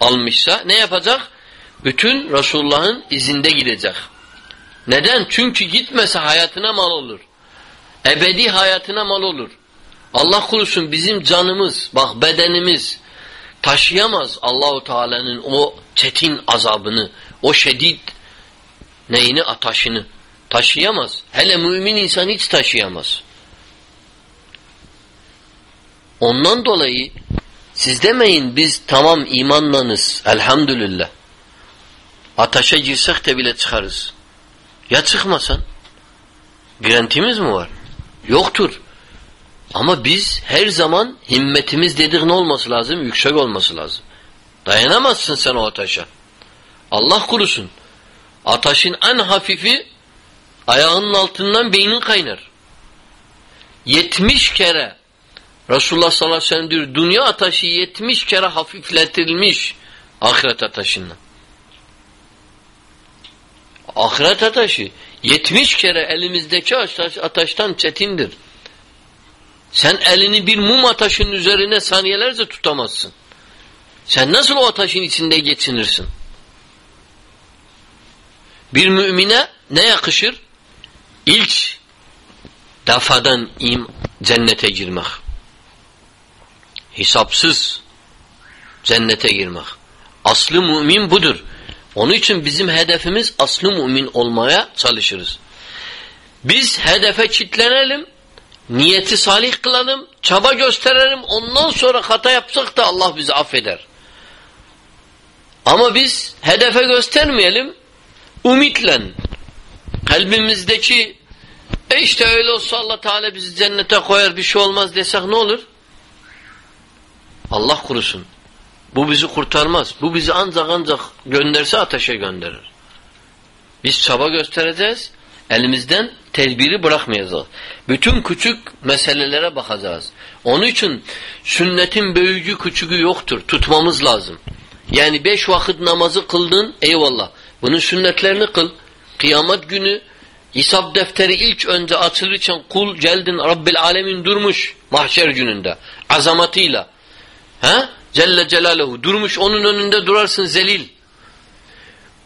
almışsa ne yapacak? Bütün Resulullah'ın izinde gidecek. Neden? Çünkü gitmese hayatına mal olur. Ebedi hayatına mal olur. Allah korusun bizim canımız, bak bedenimiz taşıyamaz Allahu Teala'nın o çetin azabını, o şedid neyini ataşını taşıyamaz. Hele mümin insan hiç taşıyamaz. Ondan dolayı siz demeyin biz tamam imanlanız elhamdülillah. Ataşa girsek de bile çıkarız. Ya çıkmasan? Garantimiz mi var? Yoktur. Ama biz her zaman himmetimiz dedik ne olması lazım? Yüksek olması lazım. Dayanamazsın sen o ateşe. Allah kurusun. Ateşin en hafifi ayağının altından beynin kaynar. Yetmiş kere Resulullah sallallahu aleyhi ve sellem diyor dünya ateşi yetmiş kere hafifletilmiş ahiret ateşinden. Ahiret ateşi yetmiş kere elimizdeki ateş, ateşten çetindir. Sen elini bir mum ateşinin üzerine saniyelerce tutamazsın. Sen nasıl o ateşin içinde geçinirsin? Bir mümine ne yakışır? İlk defadan im cennete girmek. Hesapsız cennete girmek. Aslı mümin budur. Onun için bizim hedefimiz aslı mümin olmaya çalışırız. Biz hedefe kitlenelim, niyeti salih kılalım, çaba gösterelim, ondan sonra hata yapsak da Allah bizi affeder. Ama biz hedefe göstermeyelim, ümitle, kalbimizdeki e işte öyle olsa Allah Teala bizi cennete koyar bir şey olmaz desek ne olur? Allah kurusun. Bu bizi kurtarmaz. Bu bizi ancak ancak gönderse ateşe gönderir. Biz çaba göstereceğiz. Elimizden tedbiri bırakmayacağız. Bütün küçük meselelere bakacağız. Onun için sünnetin büyücü küçüğü yoktur. Tutmamız lazım. Yani beş vakit namazı kıldın eyvallah. Bunun sünnetlerini kıl. Kıyamet günü hesap defteri ilk önce açılırken kul geldin Rabbil Alemin durmuş mahşer gününde. Azamatıyla. He? Celle Celaluhu. Durmuş onun önünde durarsın zelil.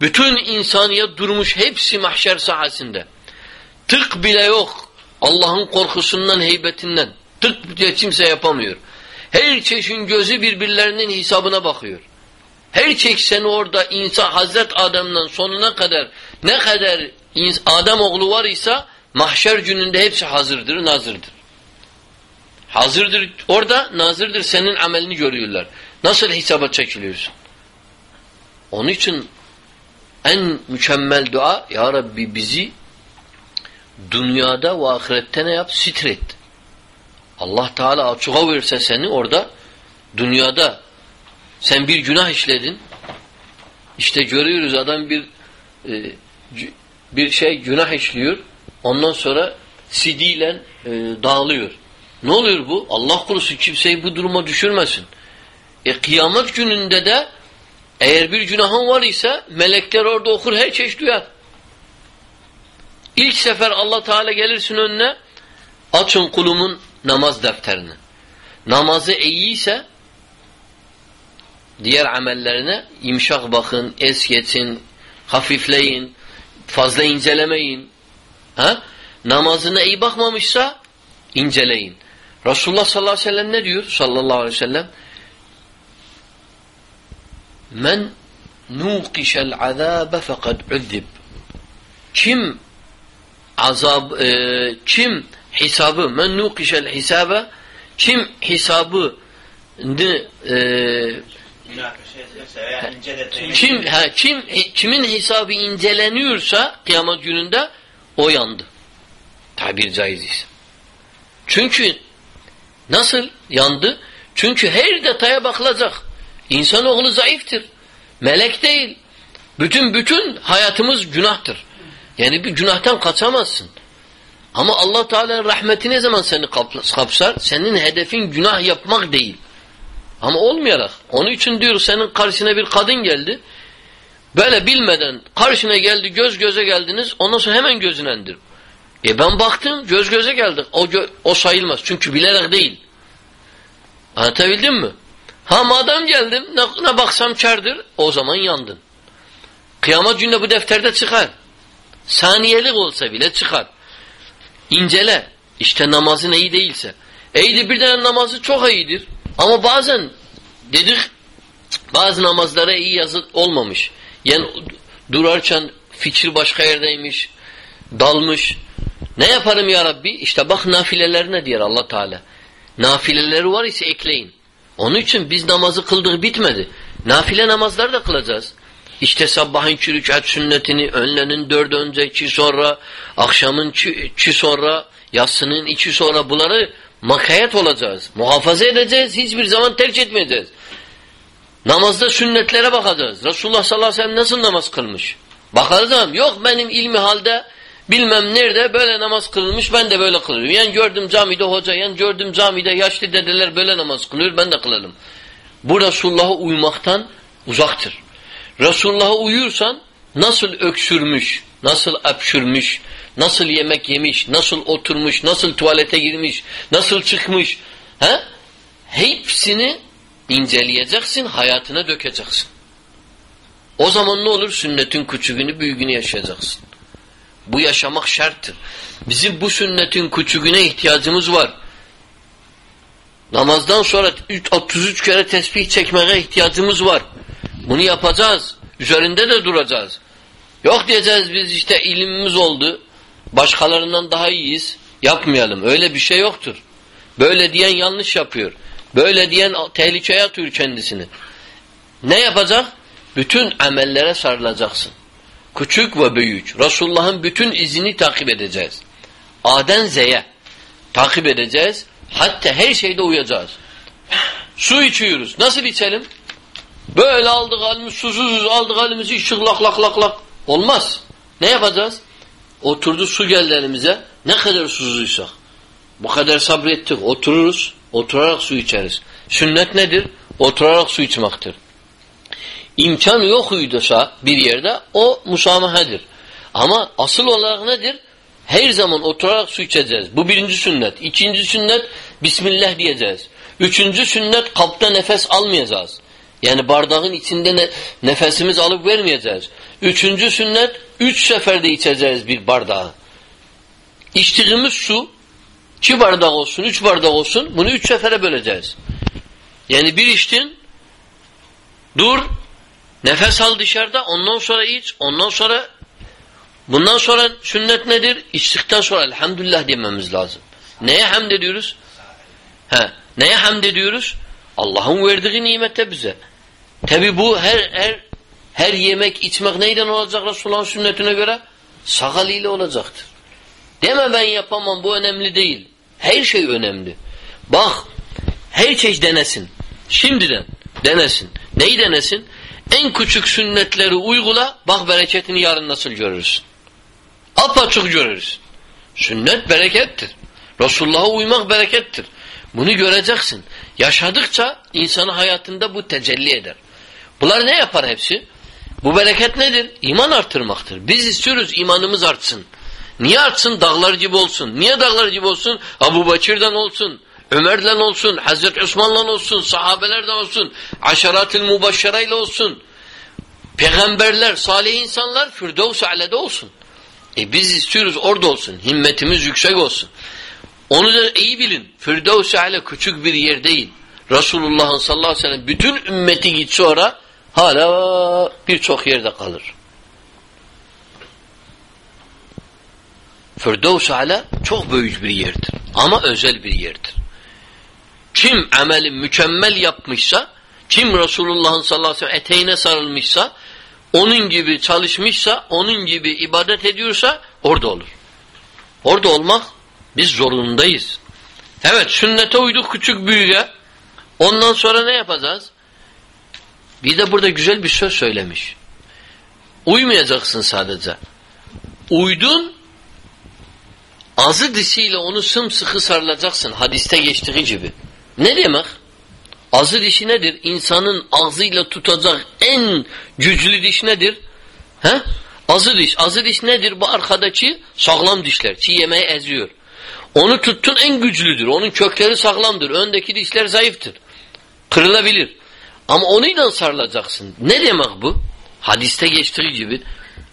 Bütün insaniyet durmuş hepsi mahşer sahasında. Tık bile yok. Allah'ın korkusundan, heybetinden. Tık diye kimse yapamıyor. Her çeşin gözü birbirlerinin hesabına bakıyor. Her çeşit seni orada insan Hazret Adem'den sonuna kadar ne kadar Adem oğlu var ise mahşer gününde hepsi hazırdır, nazırdır. Hazırdır orada, nazırdır senin amelini görüyorlar. Nasıl hesaba çekiliyorsun? Onun için en mükemmel dua Ya Rabbi bizi dünyada ve ahirette ne yap? Sitret. Allah Teala açığa verse seni orada dünyada sen bir günah işledin. İşte görüyoruz adam bir e, bir şey günah işliyor. Ondan sonra CD ile e, dağılıyor. Ne oluyor bu? Allah korusun kimseyi bu duruma düşürmesin. E kıyamet gününde de eğer bir günahın var ise melekler orada okur her çeşit duyar. İlk sefer Allah Teala gelirsin önüne açın kulumun namaz defterini. Namazı iyiyse diğer amellerine imşak bakın, es geçin, hafifleyin, fazla incelemeyin. Ha? Namazına iyi bakmamışsa inceleyin. Resulullah sallallahu aleyhi ve sellem ne diyor? Sallallahu aleyhi ve sellem Men nukişel azabe fekad uzzib. Kim azab e, kim hesabı men nukişel hisabe kim hesabı e, kim ha, kim kimin hesabı inceleniyorsa kıyamet gününde o yandı. Tabir caiz ise. Çünkü nasıl yandı? Çünkü her detaya bakılacak. İnsanoğlu zayıftır. Melek değil. Bütün bütün hayatımız günahtır. Yani bir günahtan kaçamazsın. Ama Allah Teala'nın rahmeti ne zaman seni kapsar? Senin hedefin günah yapmak değil. Ama olmayarak. Onun için diyor senin karşına bir kadın geldi. Böyle bilmeden karşına geldi, göz göze geldiniz. Ondan sonra hemen gözünendir. E ben baktım, göz göze geldik. O, gö o sayılmaz. Çünkü bilerek değil. Anlatabildim mi? Ha madem geldim, ne, ne baksam çardır, o zaman yandın. Kıyamet günde bu defterde çıkar. Saniyelik olsa bile çıkar. İncele. İşte namazın iyi değilse. İyidir bir tane namazı çok iyidir. Ama bazen dedik bazı namazlara iyi yazı olmamış. Yani durarken fikir başka yerdeymiş, dalmış. Ne yaparım ya Rabbi? İşte bak nafileler ne diyor Allah Teala. Nafileleri var ise ekleyin. Onun için biz namazı kıldık bitmedi. Nafile namazlar da kılacağız. İşte sabahın iki rükat sünnetini, önlenin dört önce, iki sonra, akşamın iki sonra, yatsının iki sonra bunları makayet olacağız. Muhafaza edeceğiz. Hiçbir zaman terk etmeyeceğiz. Namazda sünnetlere bakacağız. Resulullah sallallahu aleyhi ve sellem nasıl namaz kılmış? Bakacağım. Yok benim ilmi halde bilmem nerede böyle namaz kılmış ben de böyle kılıyorum. Yani gördüm camide hoca, yani gördüm camide yaşlı dedeler böyle namaz kılıyor ben de kılalım. Bu Resulullah'a uymaktan uzaktır. Resulullah'a uyursan nasıl öksürmüş, nasıl öpşürmüş, nasıl yemek yemiş, nasıl oturmuş, nasıl tuvalete girmiş, nasıl çıkmış. He? Hepsini inceleyeceksin, hayatına dökeceksin. O zaman ne olur? Sünnetin küçüğünü, büyüğünü yaşayacaksın. Bu yaşamak şarttır. Bizim bu sünnetin küçüğüne ihtiyacımız var. Namazdan sonra 33 kere tesbih çekmeye ihtiyacımız var. Bunu yapacağız. Üzerinde de duracağız. Yok diyeceğiz biz işte ilimimiz oldu. Başkalarından daha iyiyiz. Yapmayalım. Öyle bir şey yoktur. Böyle diyen yanlış yapıyor. Böyle diyen tehlikeye atıyor kendisini. Ne yapacak? Bütün amellere sarılacaksın. Küçük ve büyük. Resulullah'ın bütün izini takip edeceğiz. A'den Z'ye takip edeceğiz. Hatta her şeyde uyacağız. Su içiyoruz. Nasıl içelim? Böyle aldık elimiz susuz aldık elimizi içtik lak lak lak lak. Olmaz. Ne yapacağız? Oturdu su geldi elimize. Ne kadar susuzuysak. Bu kadar sabrettik. Otururuz. Oturarak su içeriz. Sünnet nedir? Oturarak su içmektir. İmkan yok uyduysa bir yerde o musamahadır. Ama asıl olarak nedir? Her zaman oturarak su içeceğiz. Bu birinci sünnet. İkinci sünnet Bismillah diyeceğiz. Üçüncü sünnet kapta nefes almayacağız. Yani bardağın içinde ne, nefesimiz alıp vermeyeceğiz. Üçüncü sünnet, üç seferde içeceğiz bir bardağı. İçtiğimiz su, İki bardak olsun, üç bardak olsun. Bunu üç sefere böleceğiz. Yani bir içtin, dur, nefes al dışarıda, ondan sonra iç, ondan sonra bundan sonra sünnet nedir? İçtikten sonra elhamdülillah dememiz lazım. Neye hamd ediyoruz? He, neye hamd ediyoruz? Allah'ın verdiği nimete bize. Tabi bu her her her yemek içmek neyden olacak Resulullah'ın sünnetine göre? Sakal ile olacaktır. Deme ben yapamam bu önemli değil. Her şey önemli. Bak her şey denesin. Şimdiden denesin. Neyi denesin? En küçük sünnetleri uygula bak bereketini yarın nasıl görürsün. Apaçık görürsün. Sünnet berekettir. Resulullah'a uymak berekettir. Bunu göreceksin. Yaşadıkça insanın hayatında bu tecelli eder. Bunlar ne yapar hepsi? Bu bereket nedir? İman artırmaktır. Biz istiyoruz imanımız artsın. Niye artsın? Dağlar gibi olsun. Niye dağlar gibi olsun? Abu Bakir'den olsun. Ömer'den olsun. Hazreti Osman'dan olsun. Sahabelerden olsun. Aşarat-ül Mubaşşarayla olsun. Peygamberler, salih insanlar Firdevs-i Ale'de olsun. E biz istiyoruz orada olsun. Himmetimiz yüksek olsun. Onu da iyi bilin. Firdevs-i Ale küçük bir yer değil. Resulullah'ın sallallahu aleyhi ve sellem bütün ümmeti gitse oraya hala birçok yerde kalır. Firdevs-i Ale çok büyük bir yerdir. Ama özel bir yerdir. Kim ameli mükemmel yapmışsa, kim Resulullah'ın sallallahu aleyhi ve sellem eteğine sarılmışsa, onun gibi çalışmışsa, onun gibi ibadet ediyorsa orada olur. Orada olmak biz zorundayız. Evet sünnete uyduk küçük büyüğe. Ondan sonra ne yapacağız? Bir de burada güzel bir söz söylemiş. Uymayacaksın sadece. Uydun azı dişiyle onu sımsıkı sarılacaksın. Hadiste geçtiği gibi. Ne demek? Azı dişi nedir? İnsanın ağzıyla tutacak en güçlü diş nedir? He? Azı diş. Azı diş nedir? Bu arkadaki sağlam dişler. Çiğ yemeği eziyor. Onu tuttun en güçlüdür. Onun kökleri sağlamdır. Öndeki dişler zayıftır. Kırılabilir. Ama onunla sarılacaksın. Ne demek bu? Hadiste geçtiği gibi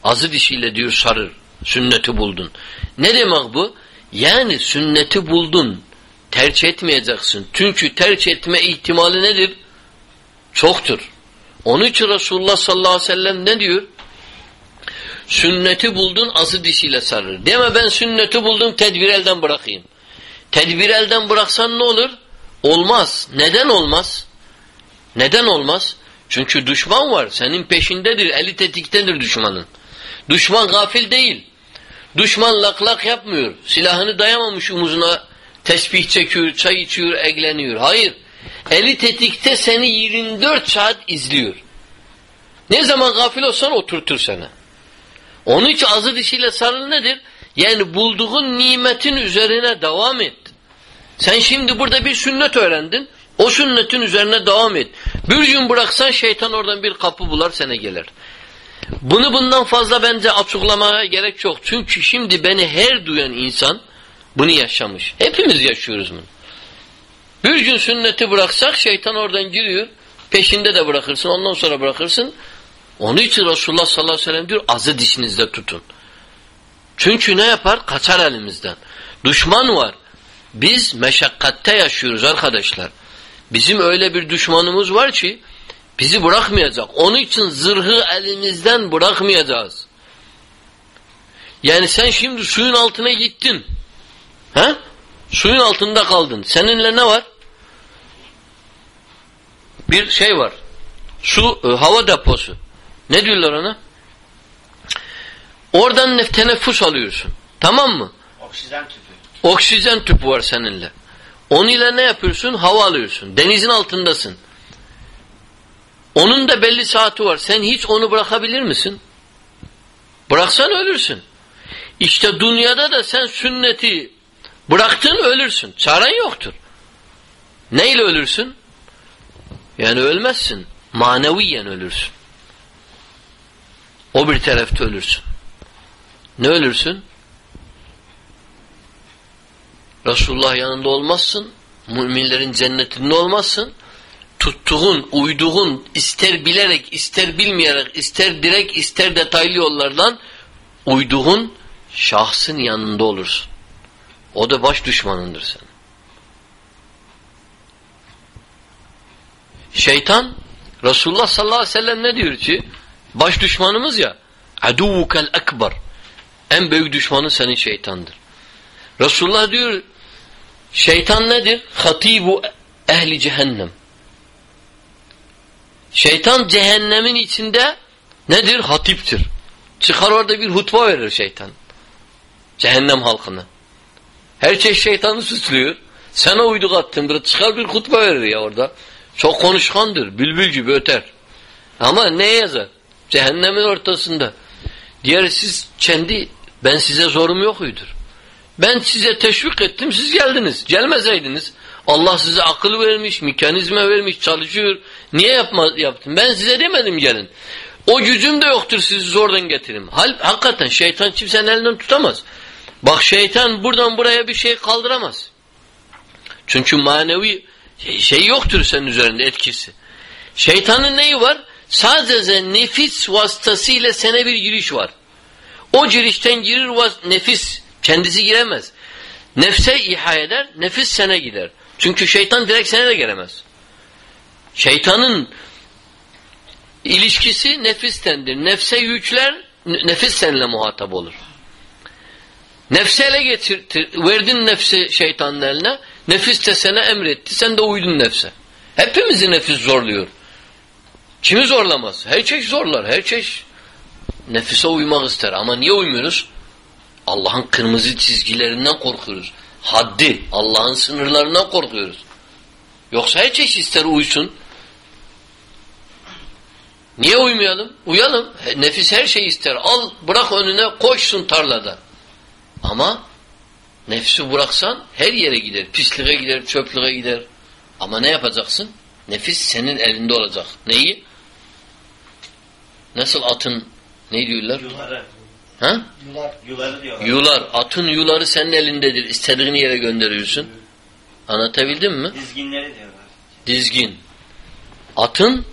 azı dişiyle diyor sarır. Sünneti buldun. Ne demek bu? Yani sünneti buldun. Tercih etmeyeceksin. Çünkü tercih etme ihtimali nedir? Çoktur. Onun için Resulullah sallallahu aleyhi ve sellem ne diyor? Sünneti buldun azı dişiyle sarır. Deme ben sünneti buldum tedbir elden bırakayım. Tedbir elden bıraksan ne olur? Olmaz. Neden olmaz? Neden olmaz? Çünkü düşman var. Senin peşindedir. Eli tetiktedir düşmanın. Düşman gafil değil. Düşman laklak yapmıyor. Silahını dayamamış omuzuna tesbih çekiyor, çay içiyor, egleniyor. Hayır. Eli tetikte seni 24 saat izliyor. Ne zaman gafil olsan oturtur seni. Onun için azı dişiyle sarıl nedir? Yani bulduğun nimetin üzerine devam et. Sen şimdi burada bir sünnet öğrendin. O sünnetin üzerine devam et. Bir gün bıraksan şeytan oradan bir kapı bular sana gelir. Bunu bundan fazla bence açıklamaya gerek yok. Çünkü şimdi beni her duyan insan bunu yaşamış. Hepimiz yaşıyoruz bunu. Bir gün sünneti bıraksak şeytan oradan giriyor. Peşinde de bırakırsın. Ondan sonra bırakırsın. Onun için Resulullah sallallahu aleyhi ve sellem diyor azı dişinizde tutun. Çünkü ne yapar? Kaçar elimizden. Düşman var. Biz meşakkatte yaşıyoruz arkadaşlar. Bizim öyle bir düşmanımız var ki bizi bırakmayacak. Onun için zırhı elimizden bırakmayacağız. Yani sen şimdi suyun altına gittin. He? Suyun altında kaldın. Seninle ne var? Bir şey var. Su, e, hava deposu. Ne diyorlar ona? Oradan teneffüs alıyorsun. Tamam mı? Oksijen tüpü. Oksijen tüpü var seninle. Onun ile ne yapıyorsun? Hava alıyorsun. Denizin altındasın. Onun da belli saati var. Sen hiç onu bırakabilir misin? Bıraksan ölürsün. İşte dünyada da sen sünneti bıraktın ölürsün. Çaren yoktur. Neyle ölürsün? Yani ölmezsin. Maneviyen ölürsün. O bir tarafta ölürsün. Ne ölürsün? Resulullah yanında olmazsın. Müminlerin cennetinde olmazsın. Tuttuğun, uyduğun, ister bilerek, ister bilmeyerek, ister direkt, ister detaylı yollardan uyduğun şahsın yanında olursun. O da baş düşmanındır senin. Şeytan Resulullah sallallahu aleyhi ve sellem ne diyor ki? Baş düşmanımız ya. Aduvukel ekber. En büyük düşmanın senin şeytandır. Resulullah diyor şeytan nedir? Hatibu ehli cehennem. Şeytan cehennemin içinde nedir? Hatiptir. Çıkar orada bir hutba verir şeytan. Cehennem halkına. Her şey şeytanı suçluyor. Sana uyduk attın. Çıkar bir hutba verir ya orada. Çok konuşkandır. Bülbül gibi öter. Ama ne yazar? Cehennemin ortasında. Diğer siz kendi ben size zorum yok uydur. Ben size teşvik ettim siz geldiniz. Gelmeseydiniz Allah size akıl vermiş, mekanizma vermiş, çalışıyor. Niye yapma, yaptın? Ben size demedim gelin. O gücüm de yoktur sizi zordan getirin. Hal, hakikaten şeytan kimsenin elinden tutamaz. Bak şeytan buradan buraya bir şey kaldıramaz. Çünkü manevi şey yoktur senin üzerinde etkisi. Şeytanın neyi var? Sadece nefis vasıtasıyla sene bir giriş var. O girişten girir nefis. Kendisi giremez. Nefse iha eder, nefis sene gider. Çünkü şeytan direkt sene de giremez. Şeytanın ilişkisi nefistendir. Nefse yükler, nefis seninle muhatap olur. Nefse ele getir, verdin nefsi şeytanın eline, nefis de sana emretti, sen de uydun nefse. Hepimizi nefis zorluyor. Kimi zorlamaz? Her şey zorlar, her şey nefise uymak ister. Ama niye uymuyoruz? Allah'ın kırmızı çizgilerinden korkuyoruz. Haddi, Allah'ın sınırlarından korkuyoruz. Yoksa her şey ister uysun. Niye uymayalım? Uyalım. Nefis her şeyi ister. Al, bırak önüne, koşsun tarlada. Ama nefsi bıraksan her yere gider. Pisliğe gider, çöplüğe gider. Ama ne yapacaksın? Nefis senin elinde olacak. Neyi? Nasıl atın ne diyorlar? Yuları. Ha? Yular. Yuları diyorlar. Yular. Atın yuları senin elindedir. İstediğin yere gönderiyorsun. Anlatabildim mi? Dizginleri diyorlar. Dizgin. Atın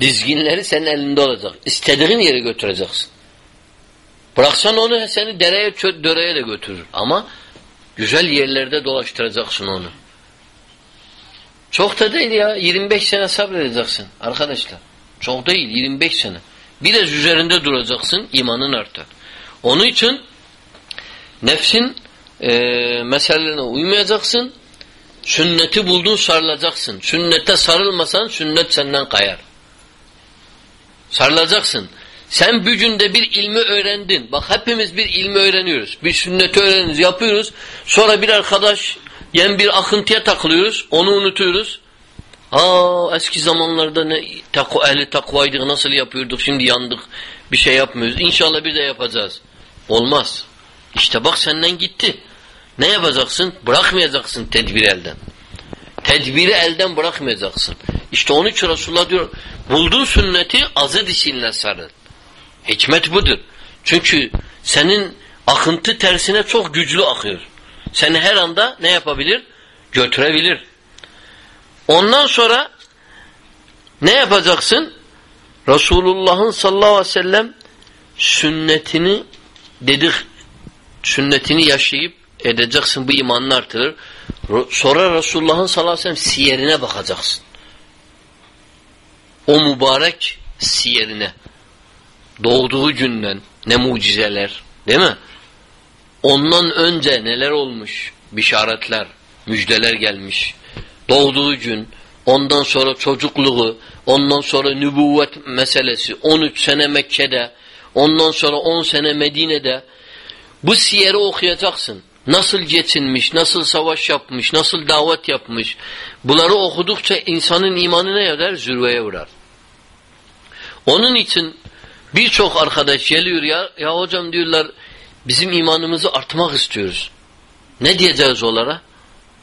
dizginleri senin elinde olacak. İstediğin yere götüreceksin. Bıraksan onu seni dereye döreye de götürür. Ama güzel yerlerde dolaştıracaksın onu. Çok da değil ya. 25 sene sabredeceksin arkadaşlar. Çok değil. 25 sene. Biraz üzerinde duracaksın. imanın artar. Onun için nefsin e, meselelerine uymayacaksın. Sünneti buldun sarılacaksın. Sünnete sarılmasan sünnet senden kayar. Sarılacaksın. Sen bücünde bir ilmi öğrendin. Bak hepimiz bir ilmi öğreniyoruz. Bir sünneti öğreniyoruz, yapıyoruz. Sonra bir arkadaş yani bir akıntıya takılıyoruz. Onu unutuyoruz. Aa eski zamanlarda ne takva, ehli takvaydık nasıl yapıyorduk şimdi yandık. Bir şey yapmıyoruz. İnşallah bir de yapacağız. Olmaz. İşte bak senden gitti. Ne yapacaksın? Bırakmayacaksın tedbiri elden. Tedbiri elden bırakmayacaksın. İşte onun için Resulullah diyor buldun sünneti azı dişinle sarıl. Hikmet budur. Çünkü senin akıntı tersine çok güçlü akıyor. Seni her anda ne yapabilir? Götürebilir. Ondan sonra ne yapacaksın? Resulullah'ın sallallahu aleyhi ve sellem sünnetini dedik sünnetini yaşayıp edeceksin bu imanını artırır. Sonra Resulullah'ın sallallahu aleyhi ve sellem siyerine bakacaksın. O mübarek siyerine doğduğu günden ne mucizeler değil mi? Ondan önce neler olmuş? Bişaretler, müjdeler gelmiş. Doğduğu gün, ondan sonra çocukluğu, ondan sonra nübüvvet meselesi, 13 sene Mekke'de, ondan sonra 10 sene Medine'de bu siyeri okuyacaksın. Nasıl geçinmiş, nasıl savaş yapmış, nasıl davet yapmış. Bunları okudukça insanın imanı ne eder? Zürveye vurar. Onun için birçok arkadaş geliyor ya, ya hocam diyorlar bizim imanımızı artmak istiyoruz. Ne diyeceğiz onlara?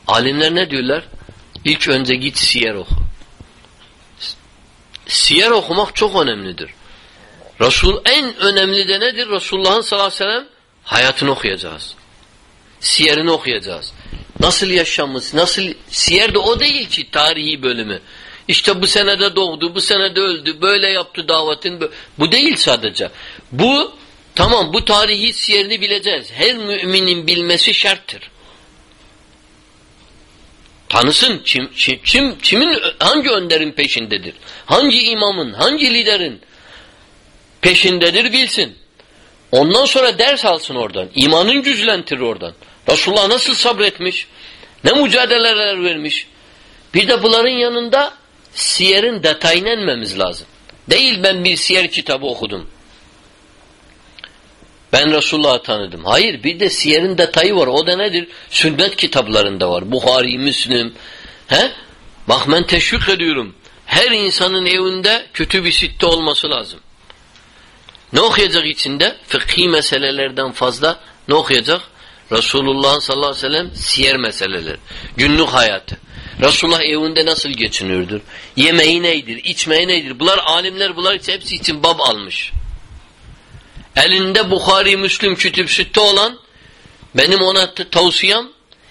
Alimler ne diyorlar? İlk önce git siyer oku. Siyer okumak çok önemlidir. Resul en önemli de nedir? Resulullah'ın sallallahu aleyhi ve sellem hayatını okuyacağız. Siyerini okuyacağız. Nasıl yaşamış, nasıl siyer de o değil ki tarihi bölümü. İşte bu senede doğdu, bu senede öldü, böyle yaptı davetin. Bu değil sadece. Bu Tamam bu tarihi siyerini bileceğiz. Her müminin bilmesi şarttır. Tanısın kim, kim, kim, kimin hangi önderin peşindedir? Hangi imamın, hangi liderin peşindedir bilsin. Ondan sonra ders alsın oradan. İmanın güçlentirir oradan. Resulullah nasıl sabretmiş? Ne mücadeleler vermiş? Bir de bunların yanında siyerin detayına inmemiz lazım. Değil ben bir siyer kitabı okudum. Ben Resulullah'ı tanıdım. Hayır bir de siyerin detayı var. O da nedir? Sünnet kitaplarında var. Buhari, Müslüm. He? Bak ben teşvik ediyorum. Her insanın evinde kötü bir sitte olması lazım. Ne okuyacak içinde? Fıkhi meselelerden fazla ne okuyacak? Resulullah sallallahu aleyhi ve sellem siyer meseleleri. Günlük hayatı. Resulullah evinde nasıl geçiniyordur? Yemeği neydir? İçmeği neydir? Bunlar alimler bunlar hepsi için bab almış. Elinde Bukhari, Müslüm, Kütüb Sütte olan benim ona tavsiyem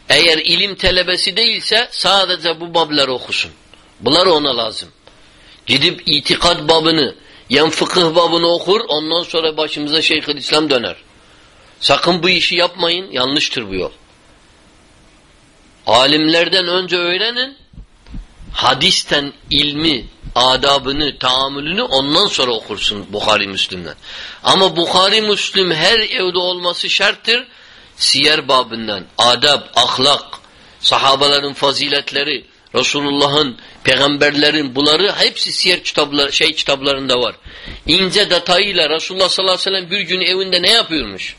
eğer ilim telebesi değilse sadece bu babları okusun. Bunlar ona lazım. Gidip itikat babını, yan fıkıh babını okur, ondan sonra başımıza Şeyhülislam döner. Sakın bu işi yapmayın, yanlıştır bu yol. Alimlerden önce öğrenin, hadisten ilmi, adabını, taamülünü ondan sonra okursun Bukhari Müslüm'den. Ama Bukhari Müslüm her evde olması şarttır. Siyer babından, adab, ahlak, sahabaların faziletleri, Resulullah'ın, peygamberlerin bunları hepsi siyer kitapları, şey kitaplarında var. İnce detayıyla Resulullah sallallahu aleyhi ve sellem bir gün evinde ne yapıyormuş?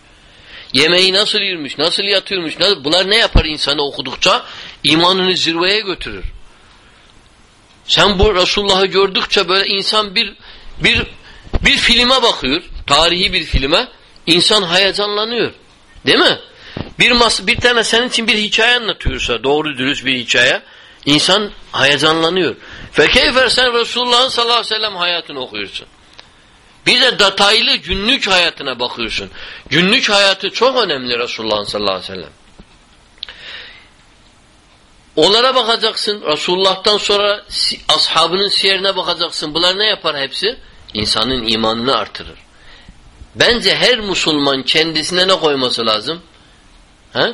Yemeği nasıl yürümüş, nasıl yatıyormuş, nasıl, bunlar ne yapar insanı okudukça? imanını zirveye götürür. Sen bu Resulullah'ı gördükçe böyle insan bir bir bir filme bakıyor, tarihi bir filme, insan heyecanlanıyor. Değil mi? Bir mas bir tane senin için bir hikaye anlatıyorsa, doğru dürüst bir hikaye, insan heyecanlanıyor. Fekeyfer sen Resulullah'ın sallallahu aleyhi ve sellem hayatını okuyorsun. Bir de detaylı günlük hayatına bakıyorsun. Günlük hayatı çok önemli Resulullah'ın sallallahu aleyhi ve sellem. Onlara bakacaksın. Resulullah'tan sonra ashabının siyerine bakacaksın. Bunlar ne yapar hepsi? İnsanın imanını artırır. Bence her Müslüman kendisine ne koyması lazım? He?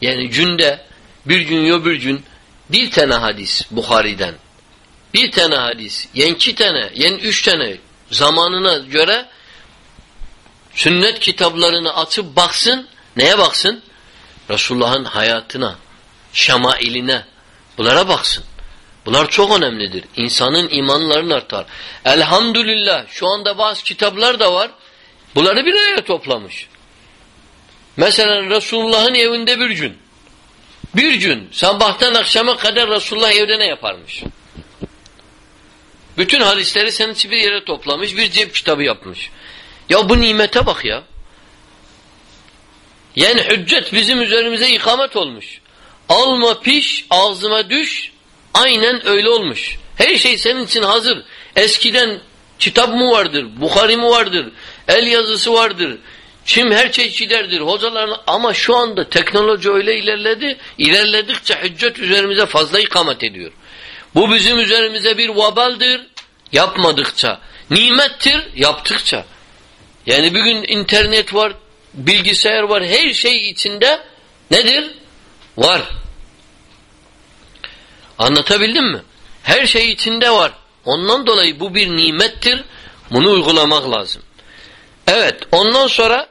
Yani günde bir gün yo bir gün bir tane hadis Bukhari'den bir tane hadis, yen iki tane, yen üç tane zamanına göre sünnet kitaplarını açıp baksın. Neye baksın? Resulullah'ın hayatına, şamailine. Bunlara baksın. Bunlar çok önemlidir. İnsanın imanlarını artar. Elhamdülillah şu anda bazı kitaplar da var. Bunları bir araya toplamış. Mesela Resulullah'ın evinde bir gün. Bir gün sabahtan akşama kadar Resulullah evde ne yaparmış? Bütün hadisleri senin için bir yere toplamış, bir cep kitabı yapmış. Ya bu nimete bak ya. Yani hüccet bizim üzerimize ikamet olmuş. Alma piş, ağzıma düş, aynen öyle olmuş. Her şey senin için hazır. Eskiden kitap mı vardır, Bukhari mi vardır, el yazısı vardır, Çim her şey çiderdir. Hocaların ama şu anda teknoloji öyle ilerledi. İlerledikçe hüccet üzerimize fazla ikamet ediyor. Bu bizim üzerimize bir vabaldır. Yapmadıkça. Nimettir yaptıkça. Yani bugün internet var, bilgisayar var, her şey içinde nedir? Var. Anlatabildim mi? Her şey içinde var. Ondan dolayı bu bir nimettir. Bunu uygulamak lazım. Evet. Ondan sonra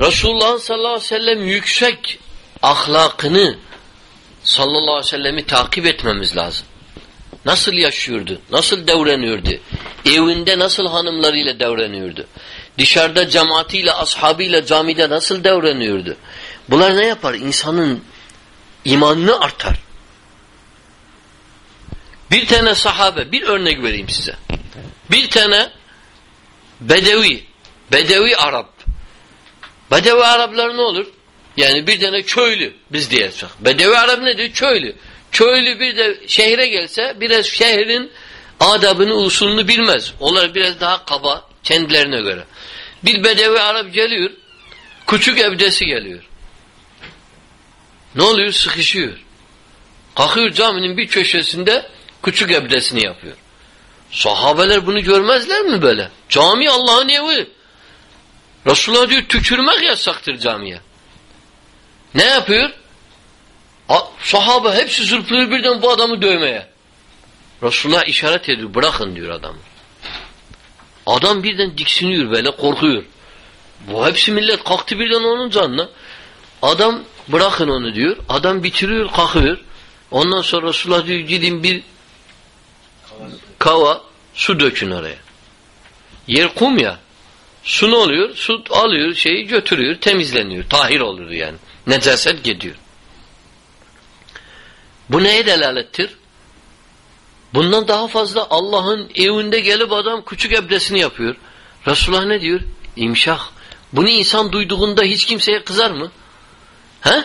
Resulullah sallallahu aleyhi ve sellem yüksek ahlakını sallallahu aleyhi ve sellemi takip etmemiz lazım. Nasıl yaşıyordu? Nasıl devreniyordu? Evinde nasıl hanımlarıyla devreniyordu? Dışarıda cemaatiyle, ashabıyla, camide nasıl devreniyordu? Bunlar ne yapar? İnsanın imanını artar. Bir tane sahabe, bir örnek vereyim size. Bir tane Bedevi, Bedevi Arap. Bedevi Araplar ne olur? Yani bir tane köylü biz diyeceğiz. Bedevi Arap nedir? Köylü. Köylü bir de şehre gelse biraz şehrin adabını, usulünü bilmez. Onlar biraz daha kaba kendilerine göre. Bir Bedevi Arap geliyor, küçük evdesi geliyor. Ne oluyor? Sıkışıyor. Kalkıyor caminin bir köşesinde küçük ebdesini yapıyor. Sahabeler bunu görmezler mi böyle? Cami Allah'ın evi. Resulullah diyor tükürmek yasaktır camiye. Ne yapıyor? Sahabe hepsi zırplıyor birden bu adamı dövmeye. Resulullah işaret ediyor. Bırakın diyor adamı. Adam birden diksiniyor böyle korkuyor. Bu hepsi millet kalktı birden onun canına. Adam bırakın onu diyor. Adam bitiriyor kalkıyor. Ondan sonra Resulullah diyor gidin bir kava su dökün oraya. Yer kum ya. Su ne oluyor? Su alıyor şeyi götürüyor temizleniyor. Tahir olur yani. Necaset gidiyor. Bu neye delalettir? Bundan daha fazla Allah'ın evinde gelip adam küçük ebdesini yapıyor. Resulullah ne diyor? İmşah. Bunu insan duyduğunda hiç kimseye kızar mı? He?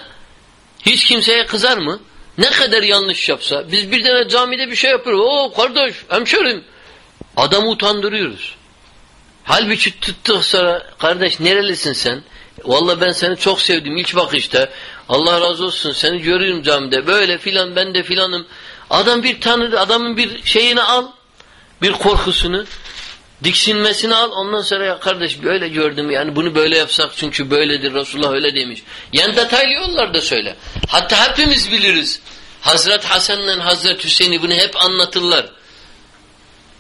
Hiç kimseye kızar mı? Ne kadar yanlış yapsa. Biz bir tane camide bir şey yapıyoruz. Oo kardeş, hemşerim. Adamı utandırıyoruz. Halbuki tuttuk sonra kardeş nerelisin sen? Vallahi ben seni çok sevdim ilk bakışta. Allah razı olsun seni görüyorum camide. Böyle filan ben de filanım. Adam bir tanıdı adamın bir şeyini al. Bir korkusunu. Diksinmesini al. Ondan sonra ya kardeş böyle gördüm yani bunu böyle yapsak çünkü böyledir Resulullah öyle demiş. Yani detaylı yollarda söyle. Hatta hepimiz biliriz. Hazret Hasan'la Hazret Hüseyin'i bunu hep anlatırlar.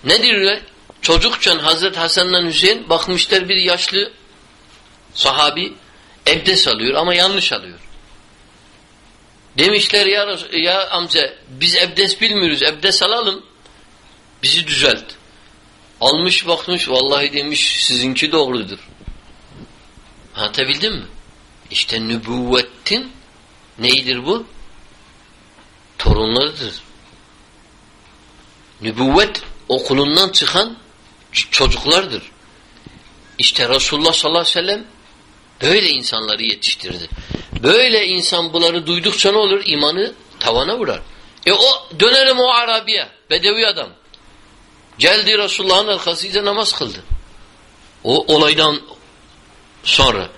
Ne diyorlar? Çocukken Hazret Hasan'la Hüseyin bakmışlar bir yaşlı sahabi ebdes alıyor ama yanlış alıyor. Demişler ya, ya amca biz ebdes bilmiyoruz ebdes alalım bizi düzelt. Almış bakmış vallahi demiş sizinki doğrudur. Anlatabildim mi? İşte nübüvvetin neydir bu? Torunlarıdır. Nübüvvet okulundan çıkan çocuklardır. İşte Resulullah sallallahu aleyhi ve sellem böyle insanları yetiştirdi. Böyle insan bunları duydukça ne olur? İmanı tavana vurar. E o dönerim o Arabiye, Bedevi adam. Geldi Resulullah'ın arkasıyla namaz kıldı. O olaydan sonra.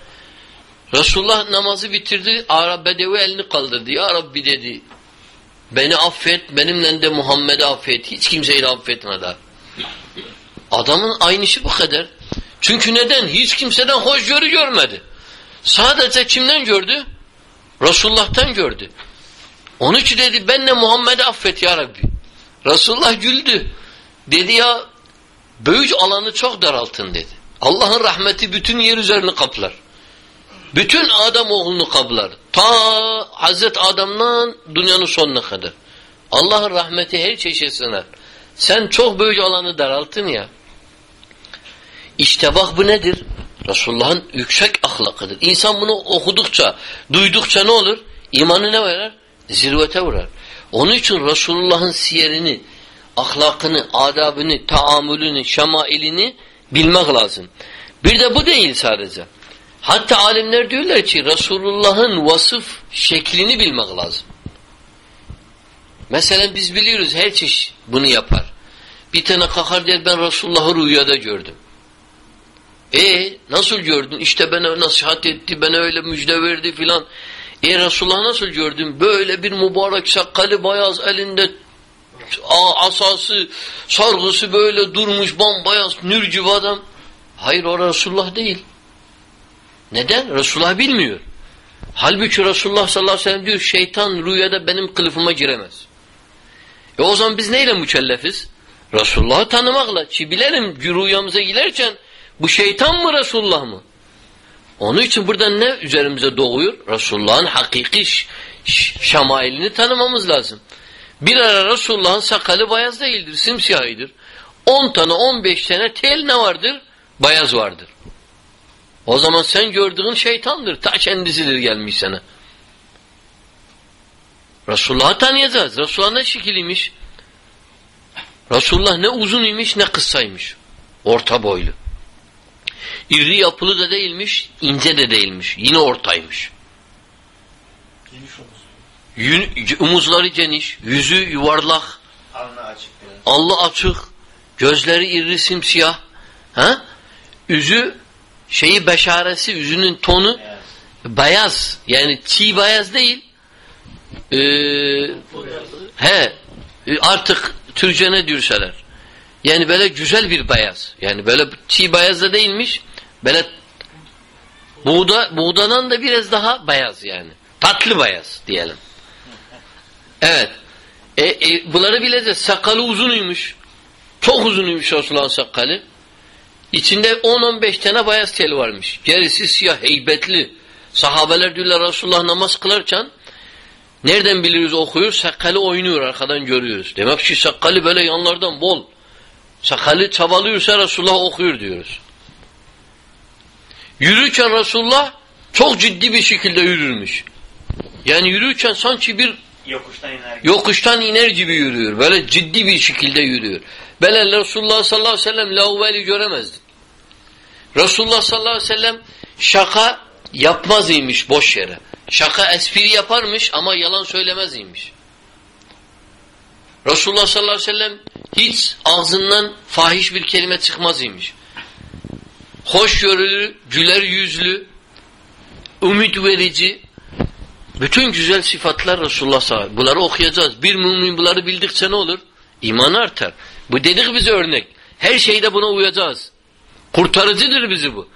Resulullah namazı bitirdi. Arap Bedevi elini kaldırdı. Ya Rabbi dedi. Beni affet, benimle de Muhammed'i affet. Hiç kimseyi de affetmedi. Adamın aynı işi bu kadar. Çünkü neden? Hiç kimseden hoşgörü görmedi. Sadece kimden gördü? Resulullah'tan gördü. Onun için dedi ben de Muhammed'i affet ya Rabbi. Resulullah güldü. Dedi ya böyüc alanı çok daraltın dedi. Allah'ın rahmeti bütün yer üzerini kaplar. Bütün Adam oğlunu kaplar. Ta Hazret Adam'dan dünyanın sonuna kadar. Allah'ın rahmeti her çeşit sığınar. Sen çok böyüc alanı daraltın ya. İşte bak bu nedir? Resulullah'ın yüksek ahlakıdır. İnsan bunu okudukça, duydukça ne olur? İmanı ne verir? Zirvete vurar. Onun için Resulullah'ın siyerini, ahlakını, adabını, taamülünü, şemailini bilmek lazım. Bir de bu değil sadece. Hatta alimler diyorlar ki Resulullah'ın vasıf şeklini bilmek lazım. Mesela biz biliyoruz her çeşit bunu yapar. Bir tane kalkar der ben Resulullah'ı rüyada gördüm. E nasıl gördün? İşte bana nasihat etti, bana öyle müjde verdi filan. E Resulullah nasıl gördün? Böyle bir mübarek sakalı beyaz elinde asası, sargısı böyle durmuş bambayaz, nür adam. Hayır o Resulullah değil. Neden? Resulullah bilmiyor. Halbuki Resulullah sallallahu aleyhi ve sellem diyor şeytan rüyada benim kılıfıma giremez. E o zaman biz neyle mükellefiz? Resulullah'ı tanımakla. Ki bilelim rüyamıza girerken bu şeytan mı Resulullah mı? Onun için burada ne üzerimize doğuyor? Resulullah'ın hakiki şamailini tanımamız lazım. Bir ara Resulullah'ın sakalı beyaz değildir, simsiyahıdır. 10 tane 15 tane tel ne vardır? Beyaz vardır. O zaman sen gördüğün şeytandır. Ta kendisidir gelmiş sana. Resulullah'ı tanıyacağız. Resulullah ne şekiliymiş? Resulullah ne uzun imiş ne kısaymış. Orta boylu. İri yapılı da değilmiş, ince de değilmiş. Yine ortaymış. Omuzları geniş, yüzü yuvarlak, Alnı açık allı açık, gözleri iri simsiyah. Ha? Yüzü şeyi beşaresi, yüzünün tonu Beyaz. beyaz. Yani çiğ beyaz değil. Ee, he, artık Türkçe ne diyorsalar. Yani böyle güzel bir beyaz. Yani böyle çiğ beyaz da değilmiş. Böyle buğda, buğdadan da biraz daha beyaz yani. Tatlı beyaz diyelim. Evet. E, e, bunları bileceğiz. Sakalı uzunuymuş. Çok uzunuymuş Resulullah'ın sakalı. İçinde 10-15 tane beyaz tel varmış. Gerisi siyah, heybetli. Sahabeler diyorlar Resulullah namaz kılarken nereden biliriz okuyor? Sakalı oynuyor arkadan görüyoruz. Demek ki sakalı böyle yanlardan bol. Sakalı çabalıyorsa Resulullah okuyor diyoruz. Yürürken Resulullah çok ciddi bir şekilde yürürmüş. Yani yürürken sanki bir Yokuştan iner gibi. yokuştan iner gibi yürüyor. Böyle ciddi bir şekilde yürüyor. Böyle Resulullah sallallahu aleyhi ve sellem lauveli göremezdik. Resulullah sallallahu aleyhi ve sellem şaka yapmaz imiş boş yere. Şaka espri yaparmış ama yalan söylemez imiş. Resulullah sallallahu aleyhi ve sellem hiç ağzından fahiş bir kelime çıkmaz imiş. Hoşgörülü, güler yüzlü, ümit verici, bütün güzel sıfatlar Resulullah sallallahu. Bunları okuyacağız. Bir mümin bunları bildikçe ne olur? İman artar. Bu dedik bize örnek. Her şeyde buna uyacağız. Kurtarıcıdır bizi bu.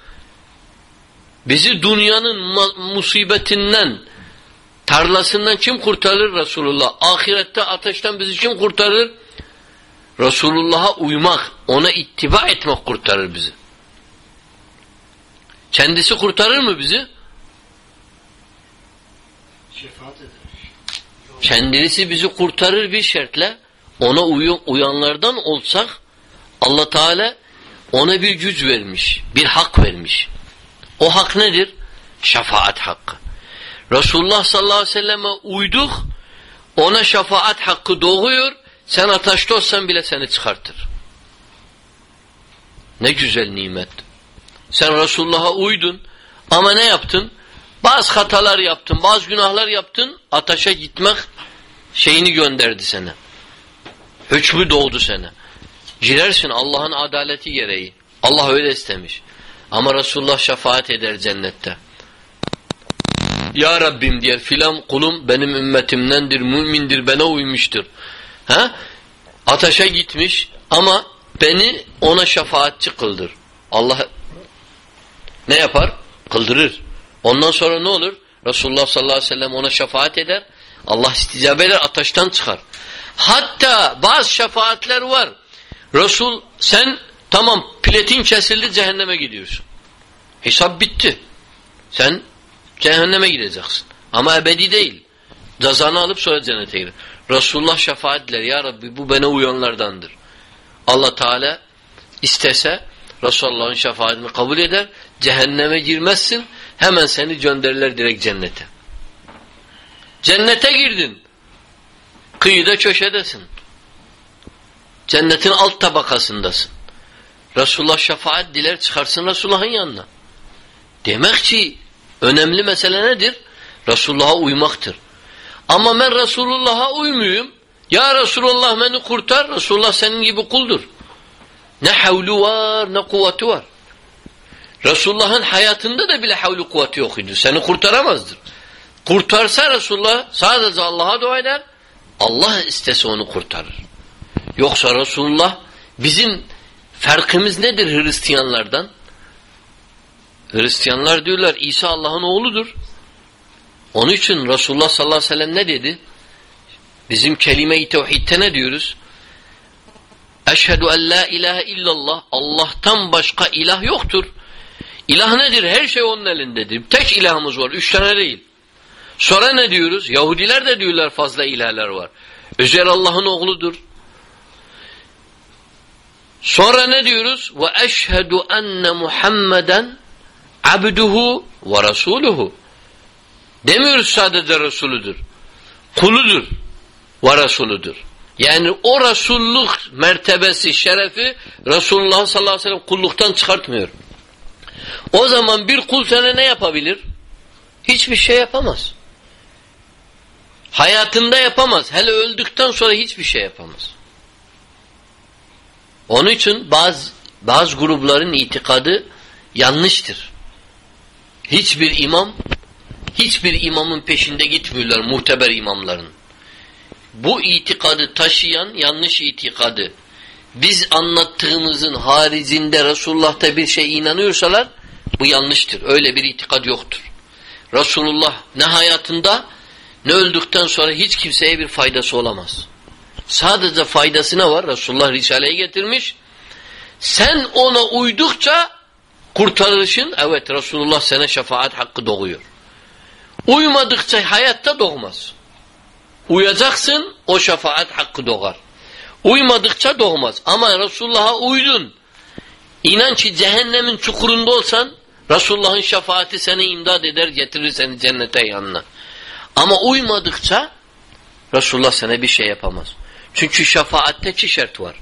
Bizi dünyanın musibetinden, tarlasından kim kurtarır? Resulullah. Ahirette ateşten bizi kim kurtarır? Resulullah'a uymak, ona ittiba etmek kurtarır bizi. Kendisi kurtarır mı bizi? Kendisi bizi kurtarır bir şartla. Ona uyanlardan olsak Allah Teala ona bir güç vermiş, bir hak vermiş. O hak nedir? Şefaat hakkı. Resulullah sallallahu aleyhi ve selleme uyduk, ona şefaat hakkı doğuyor, sen ateşte olsan bile seni çıkartır. Ne güzel nimet. Sen Resulullah'a uydun ama ne yaptın? Bazı hatalar yaptın, bazı günahlar yaptın, ateşe gitmek şeyini gönderdi sana. Hükmü doğdu sana. Girersin Allah'ın adaleti gereği. Allah öyle istemiş. Ama Resulullah şefaat eder cennette. Ya Rabbim diyer filan kulum benim ümmetimdendir, mümindir, bana uymuştur. Ha? Ateşe gitmiş ama beni ona şefaatçi kıldır. Allah ne yapar? Kıldırır. Ondan sonra ne olur? Resulullah sallallahu aleyhi ve sellem ona şefaat eder. Allah isticabe eder, ateşten çıkar. Hatta bazı şefaatler var. Resul sen tamam platin kesildi cehenneme gidiyorsun. Hesap bitti. Sen cehenneme gideceksin. Ama ebedi değil. Cezanı alıp sonra cennete girer. Resulullah şefaat. Ya Rabbi bu bana uyanlardandır. Allah Teala istese Resulullah'ın şefaatini kabul eder. Cehenneme girmezsin. Hemen seni gönderirler direkt cennete. Cennete girdin. Kıyıda köşedesin. Cennetin alt tabakasındasın. Resulullah şefaat diler çıkarsın Resulullah'ın yanına. Demek ki önemli mesele nedir? Resulullah'a uymaktır. Ama ben Resulullah'a uymuyum. Ya Resulullah beni kurtar. Resulullah senin gibi kuldur. Ne havlu var ne kuvveti var. Resulullah'ın hayatında da bile havlu kuvveti yok idi. Seni kurtaramazdır. Kurtarsa Resulullah sadece Allah'a dua eder. Allah istese onu kurtarır. Yoksa Resulullah bizim farkımız nedir Hristiyanlardan? Hristiyanlar diyorlar İsa Allah'ın oğludur. Onun için Resulullah sallallahu aleyhi ve sellem ne dedi? Bizim kelime-i tevhidte ne diyoruz? Eşhedü en la ilahe illallah. Allah'tan başka ilah yoktur. İlah nedir? Her şey onun elindedir. Tek ilahımız var. Üç tane değil. Sonra ne diyoruz? Yahudiler de diyorlar fazla ilahlar var. Özel Allah'ın oğludur. Sonra ne diyoruz? Ve eşhedü enne Muhammeden abduhu ve rasuluhu. Demiyoruz sadece Resulüdür. Kuludur ve Resuludur. Yani o Resulluk mertebesi, şerefi Resulullah sallallahu aleyhi ve sellem kulluktan çıkartmıyor. O zaman bir kul sana ne yapabilir? Hiçbir şey yapamaz. Hayatında yapamaz. Hele öldükten sonra hiçbir şey yapamaz. Onun için bazı bazı grupların itikadı yanlıştır. Hiçbir imam hiçbir imamın peşinde gitmiyorlar muteber imamların. Bu itikadı taşıyan yanlış itikadı biz anlattığımızın haricinde Resulullah'ta bir şey inanıyorsalar bu yanlıştır. Öyle bir itikad yoktur. Resulullah ne hayatında ne öldükten sonra hiç kimseye bir faydası olamaz. Sadece faydası ne var? Resulullah Risale'yi getirmiş. Sen ona uydukça kurtarışın evet Resulullah sana şefaat hakkı doğuyor. Uymadıkça hayatta doğmaz. Uyacaksın o şefaat hakkı doğar. Uymadıkça doğmaz. Ama Resulullah'a uydun. İnan ki cehennemin çukurunda olsan Resulullah'ın şefaati seni imdad eder getirir seni cennete yanına. Ama uymadıkça Resulullah sana bir şey yapamaz. Çünkü şefaatte iki şart var.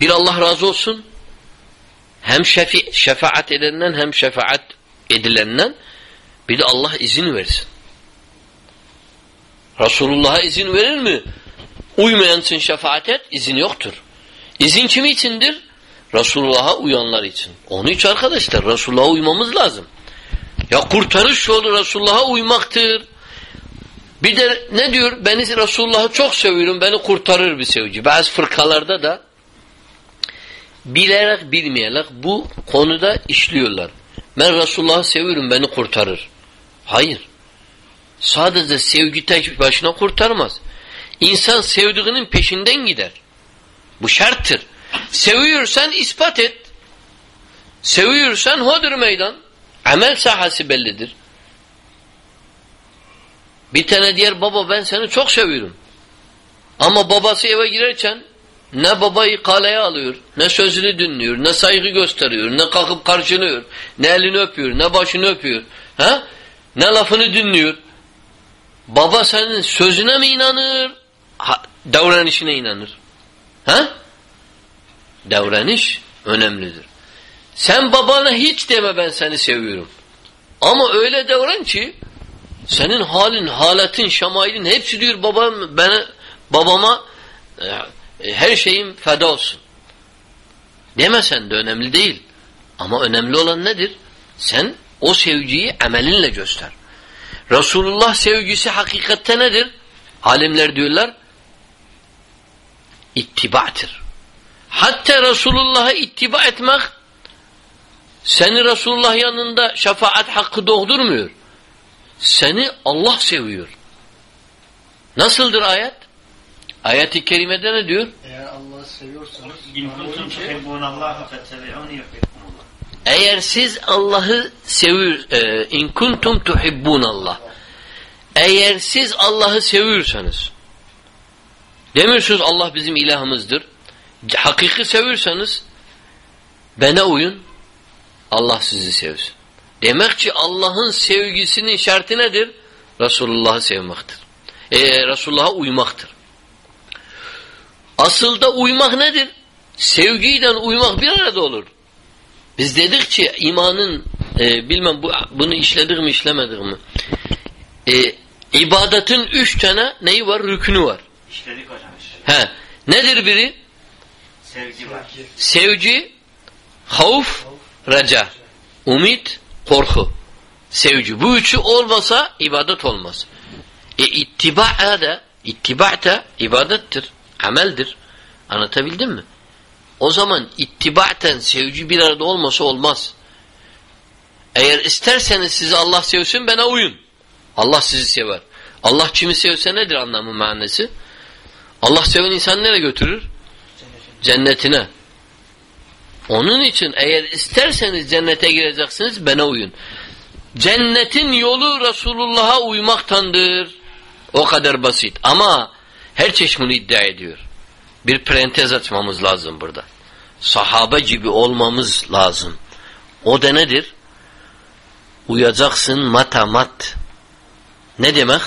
Bir Allah razı olsun. Hem şefi, şefaat edenden hem şefaat edilenden bir de Allah izin versin. Resulullah'a izin verir mi? Uymayan için şefaat et, izin yoktur. İzin kim içindir? Resulullah'a uyanlar için. Onun için arkadaşlar Resulullah'a uymamız lazım. Ya kurtarış yolu Resulullah'a uymaktır. Bir de ne diyor? Beni Resulullah'ı çok seviyorum. Beni kurtarır bir sevgi. Bazı fırkalarda da bilerek bilmeyerek bu konuda işliyorlar. Ben Resulullah'ı seviyorum. Beni kurtarır. Hayır. Sadece sevgi tek başına kurtarmaz. İnsan sevdiğinin peşinden gider. Bu şarttır. Seviyorsan ispat et. Seviyorsan hodur meydan. Amel sahası bellidir. Bir tane diğer baba ben seni çok seviyorum. Ama babası eve girerken ne babayı kaleye alıyor, ne sözünü dinliyor, ne saygı gösteriyor, ne kalkıp karşılıyor, ne elini öpüyor, ne başını öpüyor, ha? ne lafını dinliyor. Baba senin sözüne mi inanır, davranışına inanır? Ha? Davranış önemlidir. Sen babana hiç deme ben seni seviyorum. Ama öyle davran ki senin halin, haletin, şamailin hepsi diyor babam bana babama e, her şeyim feda olsun. Demesen de önemli değil. Ama önemli olan nedir? Sen o sevgiyi amelinle göster. Resulullah sevgisi hakikatte nedir? Alimler diyorlar ittibahtır. Hatta Resulullah'a ittiba etmek seni Resulullah yanında şefaat hakkı doğdurmuyor. Seni Allah seviyor. Nasıldır ayet? Ayet-i kerimede ne diyor? Eğer Allah'ı seviyorsanız. Eğer siz Allah'ı seviyor, e, in kuntum tuhibbunallah. Eğer siz Allah'ı seviyorsanız, demiyorsunuz Allah bizim ilahımızdır. Hakiki seviyorsanız, bana uyun, Allah sizi sevsin. Demek ki Allah'ın sevgisinin şartı nedir? Resulullah'ı sevmektir. E, Resulullah'a uymaktır. Asıl da uymak nedir? Sevgiyle uymak bir arada olur. Biz dedik ki imanın e, bilmem bu, bunu işledik mi işlemedik mi? E, ibadetin üç tane neyi var? Rükünü var. İşledik. He. Nedir biri? Sevgi var. Sevgi, havf, reca. Umit, korku. Sevgi. Bu üçü olmasa ibadet olmaz. E ittiba da ittiba da ibadettir. Ameldir. Anlatabildim mi? O zaman ittibaten sevgi bir arada olmasa olmaz. Eğer isterseniz sizi Allah sevsin bana uyun. Allah sizi sever. Allah kimi sevse nedir anlamı manası? Allah seven insan nereye götürür? Cennetine. Onun için eğer isterseniz cennete gireceksiniz bana uyun. Cennetin yolu Resulullah'a uymaktandır. O kadar basit. Ama her bunu iddia ediyor. Bir parantez açmamız lazım burada. Sahabe gibi olmamız lazım. O da nedir? Uyacaksın matamat. Ne demek?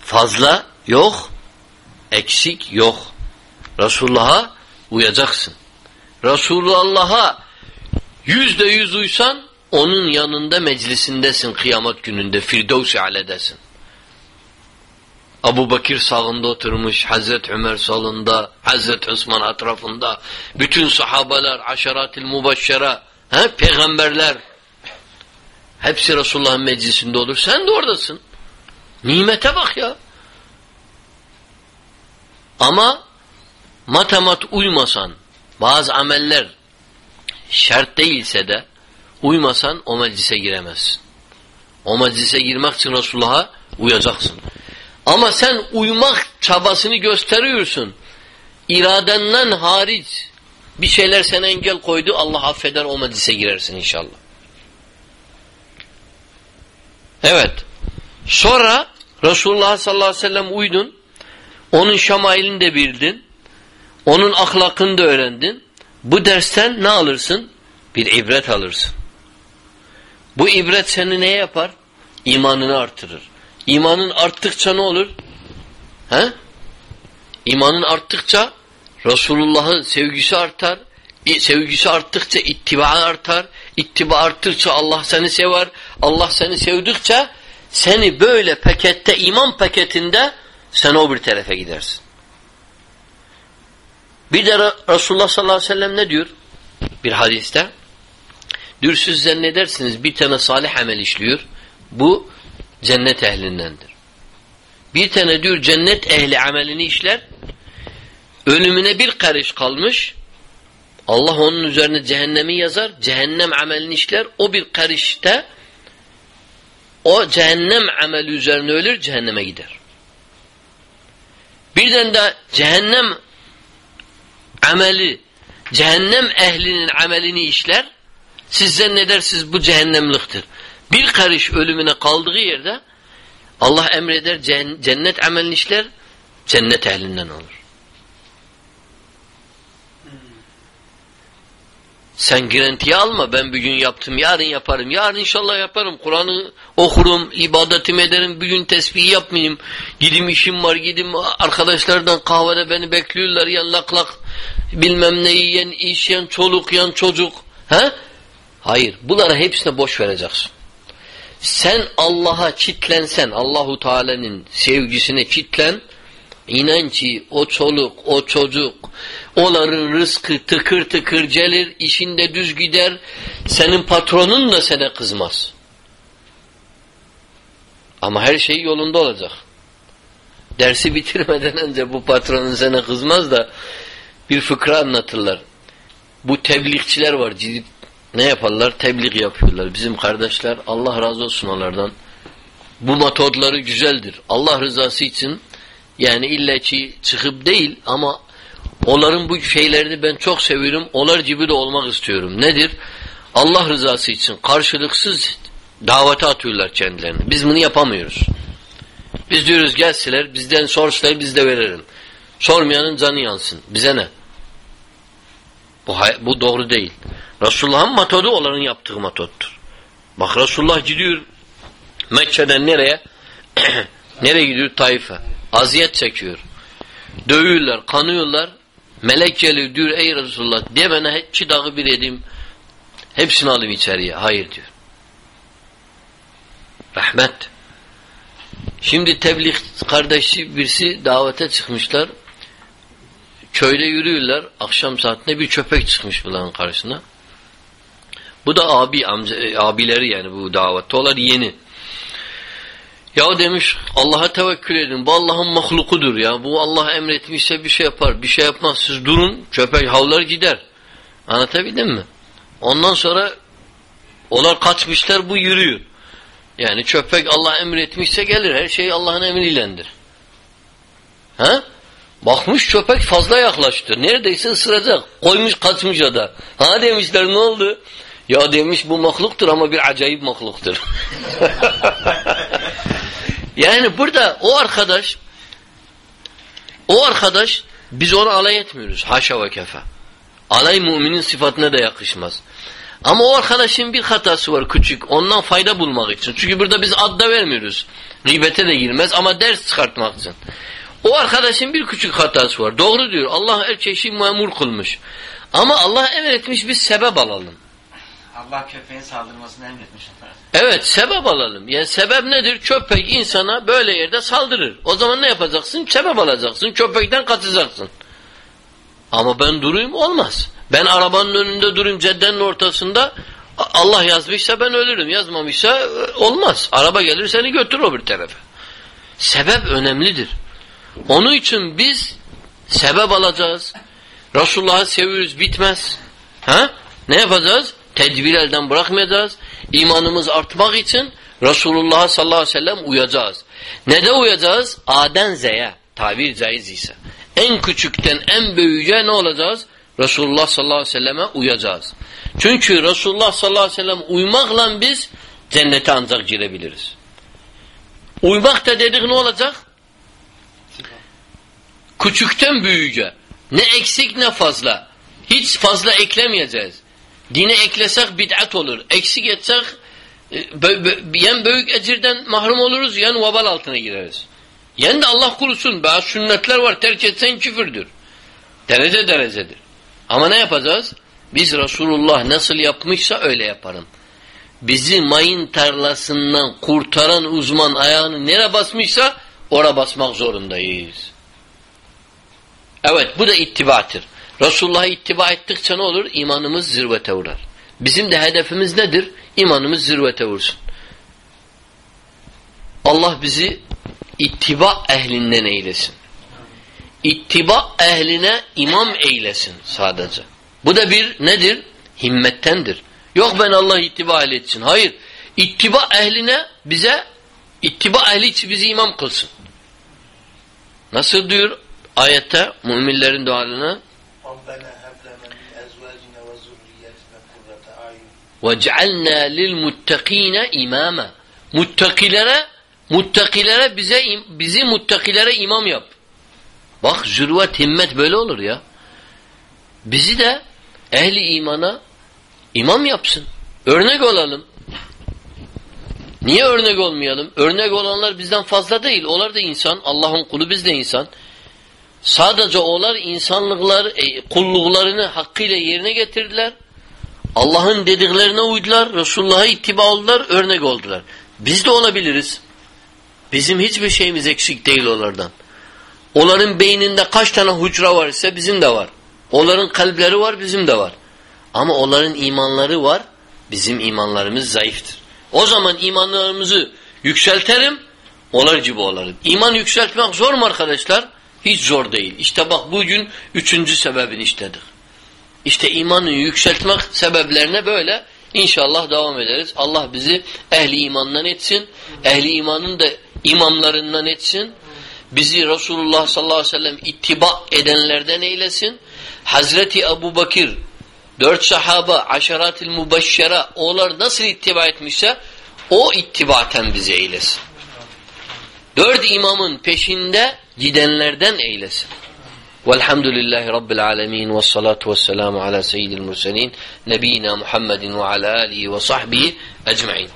Fazla yok, eksik yok. Resulullah'a uyacaksın. Resulullah'a yüzde yüz uysan onun yanında meclisindesin kıyamet gününde Firdevs-i Ale'desin. Abu Bakir sağında oturmuş, Hazreti Ömer solunda, Hazreti Osman etrafında, bütün sahabeler, aşaratil mubaşşera, he, peygamberler, hepsi Resulullah'ın meclisinde olur. Sen de oradasın. Nimete bak ya. Ama matemat uymasan, Bazı ameller şart değilse de uymasan o meclise giremezsin. O meclise girmek için Resulullah'a uyacaksın. Ama sen uymak çabasını gösteriyorsun. İradenden hariç bir şeyler sana engel koydu. Allah affeder o meclise girersin inşallah. Evet. Sonra Resulullah sallallahu aleyhi ve sellem uydun. Onun şamailini de bildin. Onun ahlakını da öğrendin. Bu dersten ne alırsın? Bir ibret alırsın. Bu ibret seni ne yapar? İmanını artırır. İmanın arttıkça ne olur? He? İmanın arttıkça Resulullah'ın sevgisi artar. Sevgisi arttıkça ittiba artar. İttiba arttıkça Allah seni sever. Allah seni sevdikçe seni böyle pakette, iman paketinde sen o bir tarafa gidersin. Bir de Resulullah sallallahu aleyhi ve sellem ne diyor? Bir hadiste. Diyor siz zannedersiniz bir tane salih amel işliyor. Bu cennet ehlindendir. Bir tane diyor cennet ehli amelini işler. Ölümüne bir karış kalmış. Allah onun üzerine cehennemi yazar. Cehennem amelini işler. O bir karışta o cehennem ameli üzerine ölür. Cehenneme gider. Birden de cehennem ameli cehennem ehlinin amelini işler. Siz zannedersiniz bu cehennemliktir. Bir karış ölümüne kaldığı yerde Allah emreder cennet amelini işler, cennet ehlinden olur. Sen girentiye alma. Ben bir gün yaptım, yarın yaparım. Yarın inşallah yaparım. Kur'an'ı okurum, ibadetimi ederim. Bir gün tesbih yapmayayım. Gidim işim var, gidim arkadaşlardan kahvede beni bekliyorlar. Yan lak lak bilmem ne yiyen, iş çoluk yan çocuk. He? Hayır. Bunlara hepsine boş vereceksin. Sen Allah'a çitlensen, Allahu Teala'nın sevgisine çitlen, inan o çoluk, o çocuk, onların rızkı tıkır tıkır gelir, işinde düz gider, senin patronun da sana kızmaz. Ama her şey yolunda olacak. Dersi <laughs> bitirmeden önce bu patronun sana kızmaz da bir fıkra anlatırlar. Bu tebliğçiler var, ciddi ne yaparlar? Tebliğ yapıyorlar. Bizim kardeşler Allah razı olsun onlardan. Bu metodları güzeldir. Allah rızası için yani illa ki çıkıp değil ama onların bu şeylerini ben çok seviyorum. Onlar gibi de olmak istiyorum. Nedir? Allah rızası için karşılıksız davete atıyorlar kendilerini. Biz bunu yapamıyoruz. Biz diyoruz gelseler bizden sorsalar biz de verelim. Sormayanın canı yansın. Bize ne? Bu, bu doğru değil. Resulullah'ın metodu onların yaptığı metottur. Bak Resulullah gidiyor Mekke'den nereye? <clears throat> nereye gidiyor? Taif'e. Aziyet çekiyor. Dövüyorlar, kanıyorlar. Melek geliyor diyor ey Resulullah de bana iki dağı bir edeyim. Hepsini alayım içeriye. Hayır diyor. Rahmet. Şimdi tebliğ kardeşi birisi davete çıkmışlar. Köyde yürüyorlar. Akşam saatinde bir köpek çıkmış bunların karşısına. Bu da abi amca, e, abileri yani bu davette olar yeni. Ya demiş Allah'a tevekkül edin. Bu Allah'ın mahlukudur ya. Bu Allah emretmişse bir şey yapar. Bir şey yapmaz. Siz durun. Köpek havlar gider. Anlatabildim mi? Ondan sonra onlar kaçmışlar bu yürüyor. Yani köpek Allah emretmişse gelir. Her şey Allah'ın emriylendir. Ha? Bakmış köpek fazla yaklaştı. Neredeyse ısıracak. Koymuş kaçmış o da. Ha demişler ne oldu? Ya demiş bu mahluktur ama bir acayip mahluktur. <laughs> yani burada o arkadaş o arkadaş biz onu alay etmiyoruz. Haşa ve kefa. Alay müminin sıfatına da yakışmaz. Ama o arkadaşın bir hatası var küçük. Ondan fayda bulmak için. Çünkü burada biz ad da vermiyoruz. Gıybete de girmez ama ders çıkartmak için. O arkadaşın bir küçük hatası var. Doğru diyor. Allah her şeyi memur kılmış. Ama Allah emretmiş biz sebep alalım. Allah köpeğin saldırmasını emretmiş. Evet sebep alalım. Yani sebep nedir? Köpek insana böyle yerde saldırır. O zaman ne yapacaksın? Sebep alacaksın. Köpekten kaçacaksın. Ama ben durayım olmaz. Ben arabanın önünde durayım caddenin ortasında Allah yazmışsa ben ölürüm. Yazmamışsa e, olmaz. Araba gelir seni götürür o bir tarafa. Sebep önemlidir. Onun için biz sebep alacağız. Resulullah'ı seviyoruz bitmez. Ha? Ne yapacağız? Tedbir elden bırakmayacağız. İmanımız artmak için Resulullah sallallahu aleyhi ve sellem uyacağız. Ne de uyacağız? A'den Z'ye. Tabir caiz ise. En küçükten en büyüğe ne olacağız? Resulullah sallallahu aleyhi ve selleme uyacağız. Çünkü Resulullah sallallahu aleyhi ve sellem uymakla biz cennete ancak girebiliriz. Uymak da dedik ne olacak? Küçükten büyüğe. Ne eksik ne fazla. Hiç fazla eklemeyeceğiz. Dine eklesek bid'at olur. Eksik etsek yen büyük ecirden mahrum oluruz, yen vabal altına gireriz. Yen de Allah kurusun. Bazı sünnetler var. Terk etsen küfürdür. Derece derecedir. Ama ne yapacağız? Biz Resulullah nasıl yapmışsa öyle yaparım. Bizi mayın tarlasından kurtaran uzman ayağını nere basmışsa ora basmak zorundayız. Evet bu da ittibattır. Resulullah'a ittiba ettikçe ne olur? İmanımız zirvete uğrar. Bizim de hedefimiz nedir? İmanımız zirvete vursun. Allah bizi ittiba ehlinden eylesin. İttiba ehline imam eylesin sadece. Bu da bir nedir? Himmettendir. Yok ben Allah ittiba etsin. Hayır. İttiba ehline bize ittiba ehli için bizi imam kılsın. Nasıl diyor ayette müminlerin dualarına? وَجْعَلْنَا لِلْمُتَّقِينَ imama. Muttakilere muttakilere bize bizi muttakilere imam yap. Bak zürvet himmet böyle olur ya. Bizi de ehli imana imam yapsın. Örnek olalım. Niye örnek olmayalım? Örnek olanlar bizden fazla değil. Onlar da insan. Allah'ın kulu biz de insan. Sadece onlar insanlıklar, e, kulluklarını hakkıyla yerine getirdiler. Allah'ın dediklerine uydular. Resulullah'a ittiba oldular. Örnek oldular. Biz de olabiliriz. Bizim hiçbir şeyimiz eksik değil onlardan. Onların beyninde kaç tane hucra var ise bizim de var. Onların kalpleri var bizim de var. Ama onların imanları var. Bizim imanlarımız zayıftır. O zaman imanlarımızı yükseltelim. Onlar gibi olalım. İman yükseltmek zor mu arkadaşlar? Hiç zor değil. İşte bak bugün üçüncü sebebini işledik. İşte imanı yükseltmek sebeplerine böyle inşallah devam ederiz. Allah bizi ehli imandan etsin. Ehli imanın da imamlarından etsin. Bizi Resulullah sallallahu aleyhi ve sellem ittiba edenlerden eylesin. Hazreti Ebu Bakir, dört sahaba, aşaratil mübeşşera onlar nasıl ittiba etmişse o ittibaten bizi eylesin. Dört imamın peşinde gidenlerden eylesin. Velhamdülillahi Rabbil alemin ve salatu ve selamu ala seyyidil murselin nebina Muhammedin ve ala alihi ve sahbihi ecma'in.